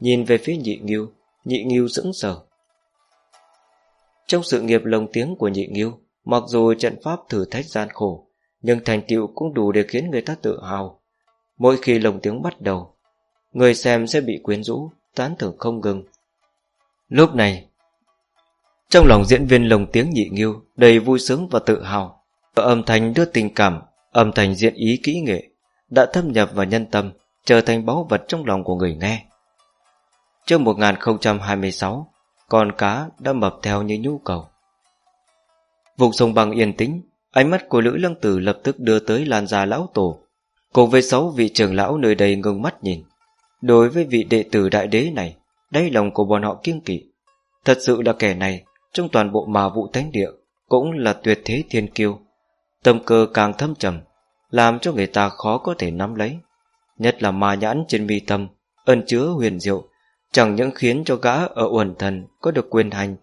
Nhìn về phía nhị nghiêu Nhị nghiêu sững sờ. Trong sự nghiệp lồng tiếng của nhị nghiêu, Mặc dù trận pháp thử thách gian khổ, Nhưng thành tựu cũng đủ để khiến người ta tự hào. Mỗi khi lồng tiếng bắt đầu Người xem sẽ bị quyến rũ, Tán thưởng không ngừng. Lúc này, Trong lòng diễn viên lồng tiếng nhị nghiêu Đầy vui sướng và tự hào. Và âm thanh đưa tình cảm, Âm thanh diễn ý kỹ nghệ Đã thâm nhập vào nhân tâm, Trở thành báu vật trong lòng của người nghe. Trước 1026 Con cá đã mập theo như nhu cầu. Vùng sông băng yên tĩnh, Ánh mắt của Lữ Lăng Tử lập tức đưa tới lan già lão tổ, Cùng với sáu vị trưởng lão nơi đây ngưng mắt nhìn. Đối với vị đệ tử đại đế này Đây lòng của bọn họ kiêng kỵ. Thật sự là kẻ này Trong toàn bộ mà vụ thánh địa Cũng là tuyệt thế thiên kiêu. Tâm cơ càng thâm trầm Làm cho người ta khó có thể nắm lấy. Nhất là ma nhãn trên mi tâm Ẩn chứa huyền diệu Chẳng những khiến cho gã ở uẩn thần Có được quyền hành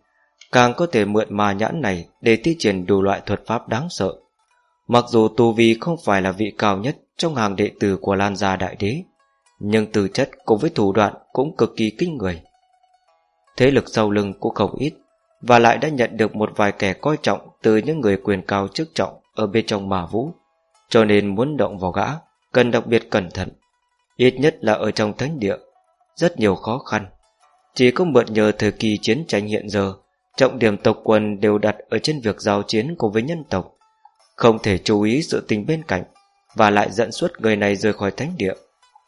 càng có thể mượn ma nhãn này để thi triển đủ loại thuật pháp đáng sợ. Mặc dù Tu Vi không phải là vị cao nhất trong hàng đệ tử của Lan Gia Đại Đế, nhưng từ chất cùng với thủ đoạn cũng cực kỳ kinh người. Thế lực sau lưng cũng không ít, và lại đã nhận được một vài kẻ coi trọng từ những người quyền cao chức trọng ở bên trong mà vũ, cho nên muốn động vào gã, cần đặc biệt cẩn thận, ít nhất là ở trong thánh địa, rất nhiều khó khăn. Chỉ có mượn nhờ thời kỳ chiến tranh hiện giờ Trọng điểm tộc quần đều đặt ở trên việc giao chiến cùng với nhân tộc Không thể chú ý sự tình bên cạnh Và lại dẫn xuất người này rời khỏi thánh địa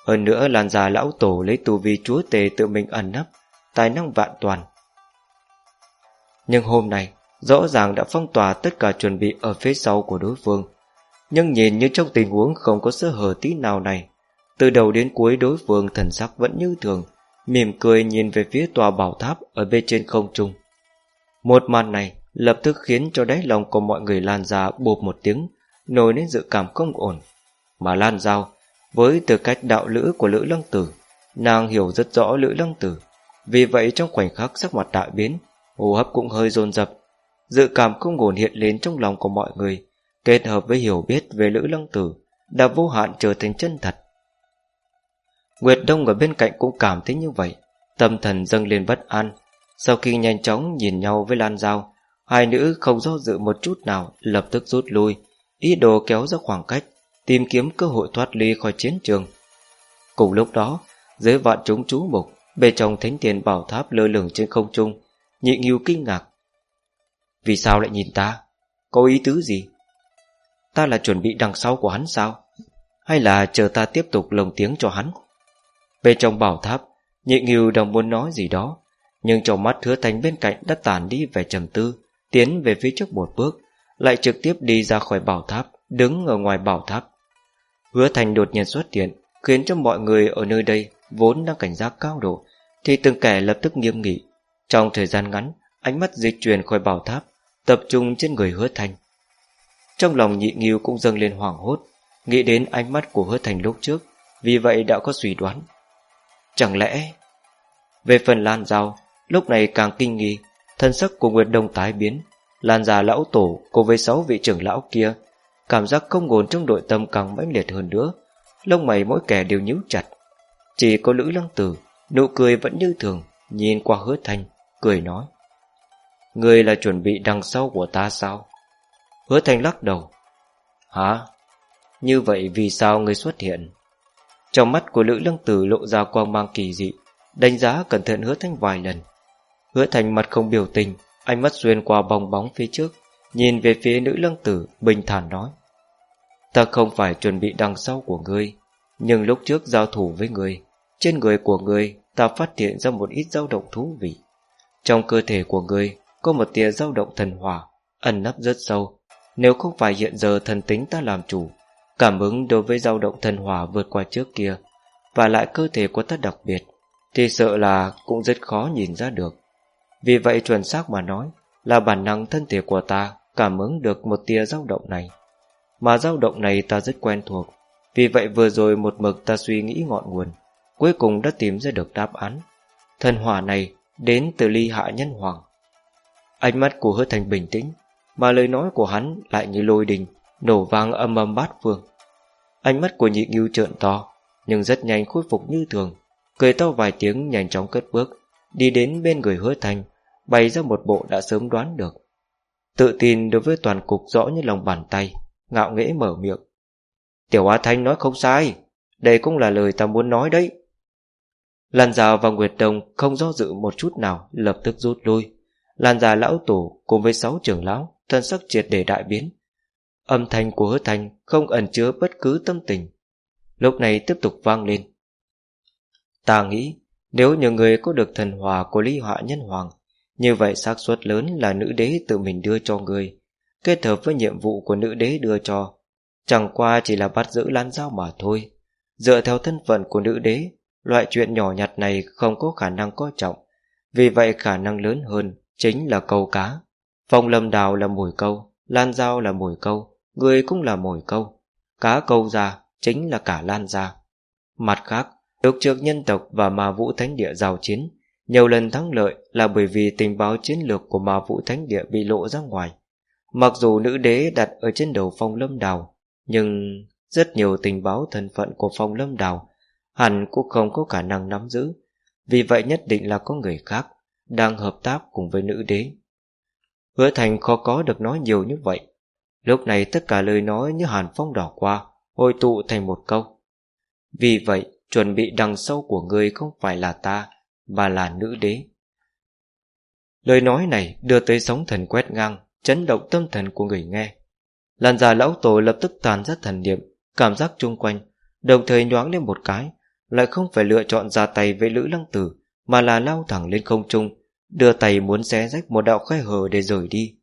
hơn nữa làn già lão tổ lấy tù vi chúa tề tự mình ẩn nấp Tài năng vạn toàn. Nhưng hôm nay Rõ ràng đã phong tỏa tất cả chuẩn bị ở phía sau của đối phương. Nhưng nhìn như trong tình huống không có sơ hở tí nào này Từ đầu đến cuối đối phương thần sắc vẫn như thường Mỉm cười nhìn về phía tòa bảo tháp ở bên trên không trung. Một màn này lập tức khiến cho đáy lòng của mọi người lan ra bụp một tiếng, nổi lên dự cảm không ổn. Mà Lan Giao, với tư cách đạo lữ của Lữ Lăng Tử, nàng hiểu rất rõ Lữ Lăng Tử. Vì vậy trong khoảnh khắc sắc mặt đại biến, hô hấp cũng hơi dồn dập. Dự cảm không ổn hiện lên trong lòng của mọi người, kết hợp với hiểu biết về Lữ Lăng Tử, đã vô hạn trở thành chân thật. Nguyệt Đông ở bên cạnh cũng cảm thấy như vậy, tâm thần dâng lên bất an, sau khi nhanh chóng nhìn nhau với Lan Giao, hai nữ không do dự một chút nào lập tức rút lui, ý đồ kéo ra khoảng cách, tìm kiếm cơ hội thoát ly khỏi chiến trường. Cùng lúc đó, dưới vạn chúng chú mục, bề trong thánh tiền bảo tháp lơ lửng trên không trung, nhị nghiêu kinh ngạc. Vì sao lại nhìn ta? Có ý tứ gì? Ta là chuẩn bị đằng sau của hắn sao? Hay là chờ ta tiếp tục lồng tiếng cho hắn? Bên trong bảo tháp, nhị nghiêu đang muốn nói gì đó, nhưng trong mắt hứa thành bên cạnh đã tàn đi về trầm tư Tiến về phía trước một bước Lại trực tiếp đi ra khỏi bảo tháp Đứng ở ngoài bảo tháp Hứa thành đột nhiên xuất hiện Khiến cho mọi người ở nơi đây Vốn đang cảnh giác cao độ Thì từng kẻ lập tức nghiêm nghị. Trong thời gian ngắn Ánh mắt dịch chuyển khỏi bảo tháp Tập trung trên người hứa thành. Trong lòng nhị nghiêu cũng dâng lên hoảng hốt Nghĩ đến ánh mắt của hứa thành lúc trước Vì vậy đã có suy đoán. Chẳng lẽ Về phần lan Giao, Lúc này càng kinh nghi Thân sắc của Nguyệt Đông tái biến Lan già lão tổ cùng với sáu vị trưởng lão kia Cảm giác không ổn trong nội tâm càng mãnh liệt hơn nữa. Lông mày mỗi kẻ đều nhíu chặt. Chỉ có Lữ Lăng Tử, Nụ cười vẫn như thường, Nhìn qua hứa thanh, Cười nói. Người là chuẩn bị đằng sau của ta sao? Hứa thanh lắc đầu. Hả? Như vậy vì sao người xuất hiện? Trong mắt của Lữ Lăng Tử lộ ra quang mang kỳ dị, Đánh giá cẩn thận hứa thanh vài lần. Hứa thanh mặt không biểu tình, Ánh mắt xuyên qua bong bóng phía trước, Nhìn về phía nữ lăng tử, Bình thản nói. Ta không phải chuẩn bị đằng sau của ngươi, Nhưng lúc trước giao thủ với ngươi, Trên người của ngươi Ta phát hiện ra một ít dao động thú vị. Trong cơ thể của ngươi Có một tia dao động thần hỏa, Ẩn nấp rất sâu. Nếu không phải hiện giờ thần tính ta làm chủ, Cảm ứng đối với dao động thần hỏa vượt qua trước kia, Và lại cơ thể của ta đặc biệt, Thì sợ là cũng rất khó nhìn ra được. Vì vậy chuẩn xác mà nói Là bản năng thân thể của ta Cảm ứng được một tia dao động này. Mà dao động này ta rất quen thuộc. Vì vậy vừa rồi một mực ta suy nghĩ ngọn nguồn, Cuối cùng đã tìm ra được đáp án. Thần hỏa này đến từ ly hạ nhân hoàng. Ánh mắt của hứa thành bình tĩnh, Mà lời nói của hắn lại như lôi đình, Nổ vang âm âm bát phương. Ánh mắt của nhị ngưu trợn to, Nhưng rất nhanh khôi phục như thường, Cười to vài tiếng nhanh chóng cất bước, Đi đến bên người hứa thành, Bày ra một bộ đã sớm đoán được. Tự tin đối với toàn cục rõ như lòng bàn tay. Ngạo nghễ mở miệng. Tiểu Á Thanh nói không sai, Đây cũng là lời ta muốn nói đấy. Lan già và Nguyệt Đồng không do dự một chút nào, Lập tức rút lui. Lan già lão tổ cùng với sáu trưởng lão, Thân sắc triệt để đại biến. Âm thanh của hứa thanh không ẩn chứa bất cứ tâm tình. Lúc này tiếp tục vang lên. Ta nghĩ, Nếu nhiều người có được thần hòa của ly họa nhân hoàng, như vậy xác suất lớn là nữ đế tự mình đưa cho người. Kết hợp với nhiệm vụ của nữ đế đưa cho. Chẳng qua chỉ là bắt giữ lan dao mà thôi. Dựa theo thân phận của nữ đế, Loại chuyện nhỏ nhặt này không có khả năng có trọng. Vì vậy khả năng lớn hơn Chính là câu cá. Phong lâm đào là mồi câu, Lan dao là mồi câu, Người cũng là mồi câu. Cá câu ra chính là cả lan ra Mặt khác Lúc trước nhân tộc và ma vũ thánh địa giao chiến, nhiều lần thắng lợi là bởi vì tình báo chiến lược của ma vũ thánh địa bị lộ ra ngoài. Mặc dù nữ đế đặt ở trên đầu phong lâm đào, nhưng rất nhiều tình báo thân phận của phong lâm đào hẳn cũng không có khả năng nắm giữ. Vì vậy nhất định là có người khác đang hợp tác cùng với nữ đế. Hứa thành khó có được nói nhiều như vậy. Lúc này tất cả lời nói như hàn phong đỏ qua, hội tụ thành một câu. Vì vậy, chuẩn bị đằng sau của ngươi không phải là ta, mà là nữ đế. Lời nói này đưa tới sóng thần quét ngang, chấn động tâm thần của người nghe. Làn già lão tổ lập tức tàn ra thần niệm, cảm giác chung quanh, đồng thời nhoáng lên một cái, lại không phải lựa chọn ra tay với Lữ Lăng Tử, mà là lao thẳng lên không trung, đưa tay muốn xé rách một đạo khe hở để rời đi.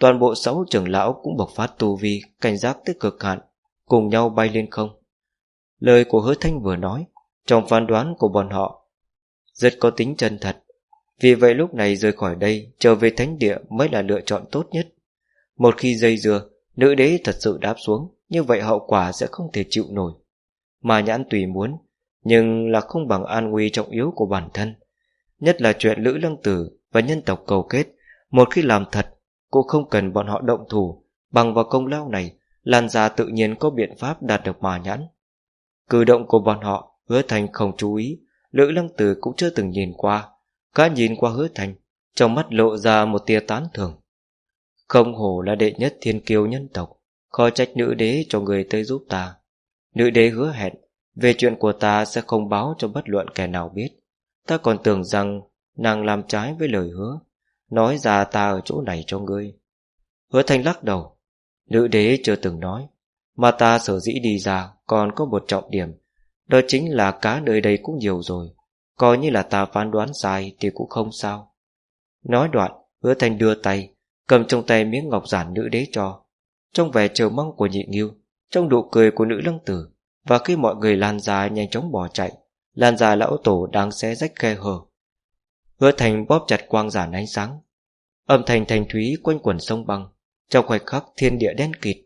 Toàn bộ sáu trưởng lão cũng bộc phát tu vi, cảnh giác tới cực hạn, cùng nhau bay lên không. Lời của hứa thanh vừa nói, trong phán đoán của bọn họ rất có tính chân thật. Vì vậy lúc này rời khỏi đây, trở về thánh địa mới là lựa chọn tốt nhất. Một khi dây dưa, nữ đế thật sự đáp xuống, như vậy hậu quả sẽ không thể chịu nổi. Mà nhãn tùy muốn, nhưng là không bằng an nguy trọng yếu của bản thân. Nhất là chuyện Lữ Lăng Tử và nhân tộc cầu kết, một khi làm thật, cũng không cần bọn họ động thủ, bằng vào công lao này, Lan gia tự nhiên có biện pháp đạt được mà nhãn. Cử động của bọn họ, hứa thành không chú ý, Lữ lăng tử cũng chưa từng nhìn qua Cá nhìn qua hứa thành, Trong mắt lộ ra một tia tán thường Không hổ là đệ nhất thiên kiêu nhân tộc, Khó trách nữ đế cho người tới giúp ta. Nữ đế hứa hẹn, Về chuyện của ta sẽ không báo cho bất luận kẻ nào biết. Ta còn tưởng rằng Nàng làm trái với lời hứa, Nói ra ta ở chỗ này cho ngươi. Hứa thanh lắc đầu. Nữ đế chưa từng nói, Mà ta sở dĩ đi ra Còn có một trọng điểm, đó chính là cá nơi đây cũng nhiều rồi. Coi như là ta phán đoán sai Thì cũng không sao. Nói đoạn, hứa thành đưa tay, Cầm trong tay miếng ngọc giản nữ đế cho. Trong vẻ chờ mong của nhị nghiêu, Trong nụ cười của nữ lăng tử, Và khi mọi người lan ra nhanh chóng bỏ chạy Lan ra lão tổ đang xé rách khe hở. Hứa thành bóp chặt quang giản ánh sáng. Âm thanh thành thúy quanh quần sông băng, Trong khoảnh khắc thiên địa đen kịt,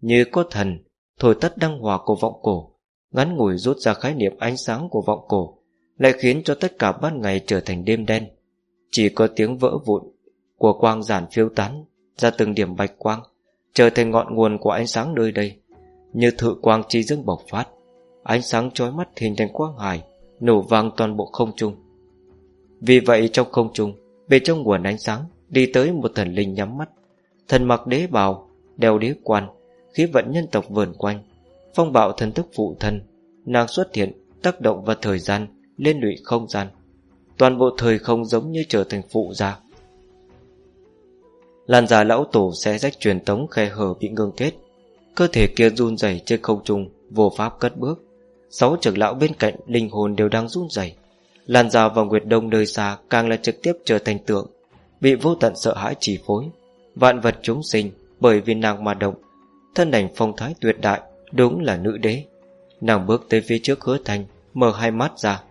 Như có thần, Thổi tất đăng hòa của vọng cổ, ngắn ngủi rút ra khái niệm ánh sáng của vọng cổ lại khiến cho tất cả ban ngày trở thành đêm đen. Chỉ có tiếng vỡ vụn của quang giản phiêu tán ra từng điểm bạch quang trở thành ngọn nguồn của ánh sáng nơi đây, như thự quang chi dương bộc phát, ánh sáng chói mắt hình thành quang hải, nổ vang toàn bộ không trung. Vì vậy trong không trung, bên trong nguồn ánh sáng, đi tới một thần linh nhắm mắt, thần mặc đế bào, đeo đế quan, khí vận nhân tộc vườn quanh, phong bạo thần thức phụ thân, nàng xuất hiện, tác động vào thời gian, liên lụy không gian. Toàn bộ thời không giống như trở thành phụ gia. Làn già lão tổ sẽ rách truyền tống khe hở bị ngưng kết, cơ thể kia run rẩy trên không trung, vô pháp cất bước. Sáu trưởng lão bên cạnh linh hồn đều đang run rẩy. Làn già vào Nguyệt Đông nơi xa càng là trực tiếp trở thành tượng, bị vô tận sợ hãi chỉ phối. Vạn vật chúng sinh bởi vì nàng mà động, thân ảnh phong thái tuyệt đại, đúng là nữ đế. Nàng bước tới phía trước hứa thành, mở hai mắt ra.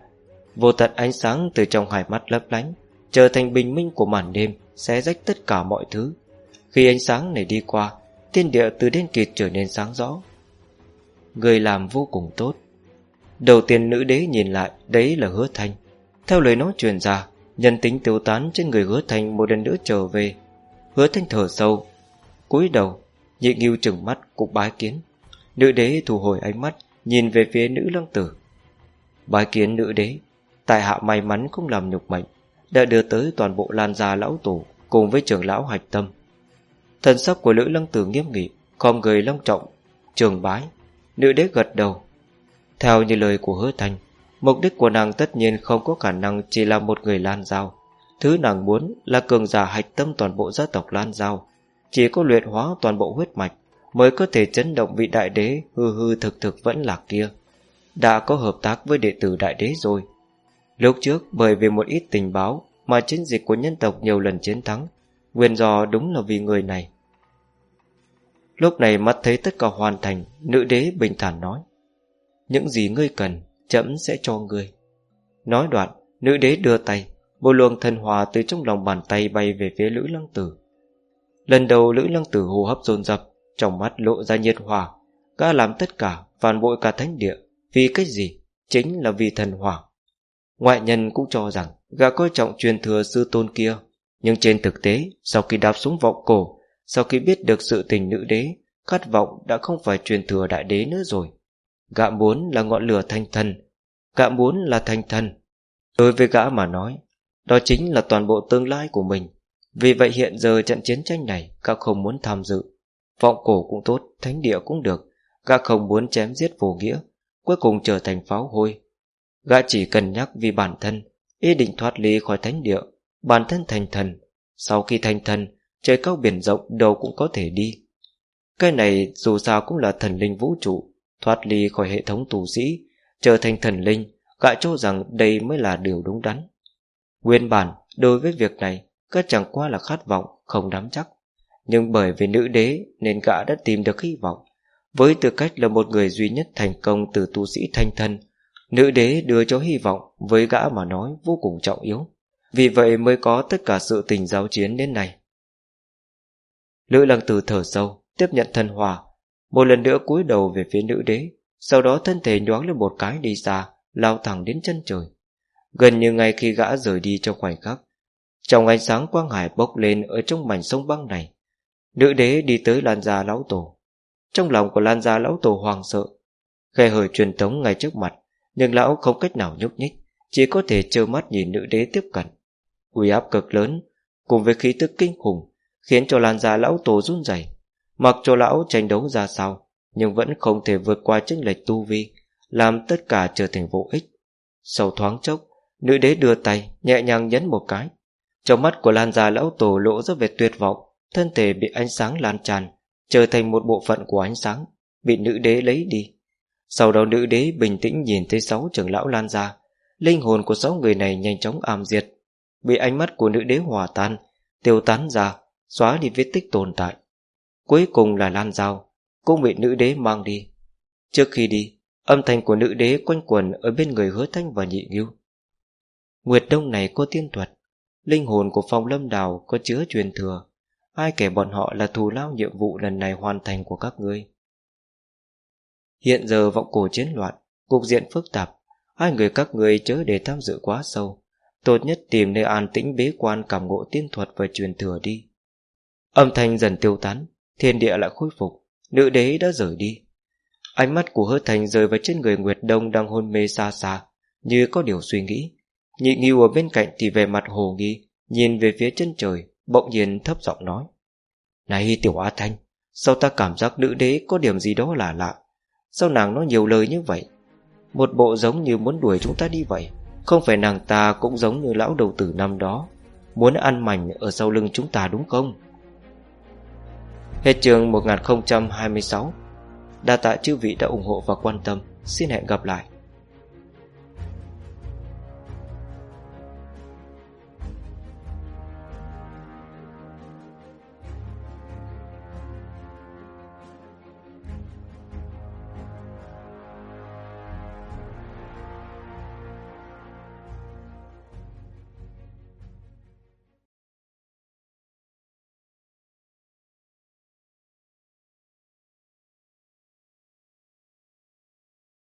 Vô tận ánh sáng từ trong hai mắt lấp lánh, trở thành bình minh của màn đêm, xé rách tất cả mọi thứ. Khi ánh sáng này đi qua, thiên địa từ đen kịt trở nên sáng rõ. Người làm vô cùng tốt. Đầu tiên nữ đế nhìn lại, đấy là hứa thanh. Theo lời nói truyền ra, nhân tính tiêu tán trên người hứa thanh một lần nữa trở về. Hứa thanh thở sâu, cúi đầu, nhị nghiêu trừng mắt cũng bái kiến. Nữ đế thu hồi ánh mắt, nhìn về phía nữ lăng tử. Bái kiến nữ đế, tại hạ may mắn không làm nhục mệnh, đã đưa tới toàn bộ lan gia lão tổ cùng với trưởng lão hạch tâm. Thần sắc của Lữ lăng tử nghiêm nghị, khom người long trọng, trường bái, nữ đế gật đầu. Theo như lời của hứa thanh, mục đích của nàng tất nhiên không có khả năng chỉ là một người lan giao. Thứ nàng muốn là cường giả hạch tâm toàn bộ gia tộc lan giao, chỉ có luyện hóa toàn bộ huyết mạch mới có thể chấn động vị đại đế hư hư thực thực vẫn là kia. Đã có hợp tác với đệ tử đại đế rồi. Lúc trước bởi vì một ít tình báo mà chiến dịch của nhân tộc nhiều lần chiến thắng, nguyên do đúng là vì người này. Lúc này mắt thấy tất cả hoàn thành, nữ đế bình thản nói. Những gì ngươi cần, chậm sẽ cho ngươi. Nói đoạn, nữ đế đưa tay, một luồng thần hòa từ trong lòng bàn tay bay về phía Lữ Lăng Tử. Lần đầu Lữ Lăng Tử hô hấp dồn dập, trong mắt lộ ra nhiệt hòa, gã làm tất cả, phản bội cả thánh địa, vì cái gì? Chính là vì thần hỏa. Ngoại nhân cũng cho rằng gã coi trọng truyền thừa sư tôn kia, nhưng trên thực tế, sau khi đạp xuống vọng cổ, sau khi biết được sự tình nữ đế, khát vọng đã không phải truyền thừa đại đế nữa rồi. Gã muốn là ngọn lửa thanh thần, gã muốn là thanh thần. Đối với gã mà nói, đó chính là toàn bộ tương lai của mình. Vì vậy hiện giờ trận chiến tranh này, gã không muốn tham dự. Vọng cổ cũng tốt, thánh địa cũng được, gã không muốn chém giết vô nghĩa, cuối cùng trở thành pháo hôi. Gã chỉ cần nhắc vì bản thân, ý định thoát ly khỏi thánh địa, bản thân thành thần. Sau khi thành thần, trời cao biển rộng đâu cũng có thể đi. Cái này dù sao cũng là thần linh vũ trụ, thoát ly khỏi hệ thống tù sĩ, trở thành thần linh, gã cho rằng đây mới là điều đúng đắn. Nguyên bản, đối với việc này, các chẳng qua là khát vọng, không đắm chắc. Nhưng bởi vì nữ đế nên gã đã tìm được hy vọng. Với tư cách là một người duy nhất thành công từ tu sĩ thanh thân, nữ đế đưa cho hy vọng với gã mà nói vô cùng trọng yếu. Vì vậy mới có tất cả sự tình giáo chiến đến này. Lữ lăng tử thở sâu, tiếp nhận thần hòa, một lần nữa cúi đầu về phía nữ đế, sau đó thân thể nhoáng lên một cái đi xa, lao thẳng đến chân trời. Gần như ngay khi gã rời đi trong khoảnh khắc, trong ánh sáng quang hải bốc lên ở trong mảnh sông băng này, nữ đế đi tới Lan Gia Lão Tổ. Trong lòng của Lan Gia Lão Tổ hoàng sợ, khe hở truyền tống ngay trước mặt, nhưng lão không cách nào nhúc nhích, chỉ có thể trơ mắt nhìn nữ đế tiếp cận. Uy áp cực lớn, cùng với khí tức kinh khủng, khiến cho Lan Gia Lão Tổ run rẩy. Mặc cho lão tranh đấu ra sao, nhưng vẫn không thể vượt qua chênh lệch tu vi, làm tất cả trở thành vô ích. Sau thoáng chốc, nữ đế đưa tay, nhẹ nhàng nhấn một cái. Trong mắt của Lan Gia Lão Tổ lộ ra vẻ tuyệt vọng, thân thể bị ánh sáng lan tràn, trở thành một bộ phận của ánh sáng, bị nữ đế lấy đi. Sau đó nữ đế bình tĩnh nhìn thấy sáu trưởng lão lan ra, linh hồn của sáu người này nhanh chóng ảm diệt, bị ánh mắt của nữ đế hòa tan, tiêu tán ra, xóa đi vết tích tồn tại. Cuối cùng là lan dao, cũng bị nữ đế mang đi. Trước khi đi, âm thanh của nữ đế quanh quẩn ở bên người hứa thanh và nhị nghiêu. Nguyệt đông này có tiên thuật, linh hồn của phong lâm đào có chứa truyền thừa, ai kể bọn họ là thù lao nhiệm vụ lần này hoàn thành của các ngươi. Hiện giờ vọng cổ chiến loạn, cục diện phức tạp, hai người các ngươi chớ để tham dự quá sâu, tốt nhất tìm nơi an tĩnh bế quan cảm ngộ tiên thuật và truyền thừa đi. Âm thanh dần tiêu tán, Thiên địa lại khôi phục Nữ đế đã rời đi. Ánh mắt của hớt thành rơi vào trên người Nguyệt Đông Đang hôn mê xa xa Như có điều suy nghĩ. Nhị nghiêu ở bên cạnh thì về mặt hồ nghi Nhìn về phía chân trời Bỗng nhiên thấp giọng nói. Này tiểu a Thanh Sao ta cảm giác nữ đế có điểm gì đó là lạ? Sao nàng nói nhiều lời như vậy? Một bộ giống như muốn đuổi chúng ta đi vậy. Không phải nàng ta cũng giống như lão đầu tử năm đó, Muốn ăn mảnh ở sau lưng chúng ta đúng không? Hết trường 1026 Đa tạ chư vị đã ủng hộ và quan tâm. Xin hẹn gặp lại.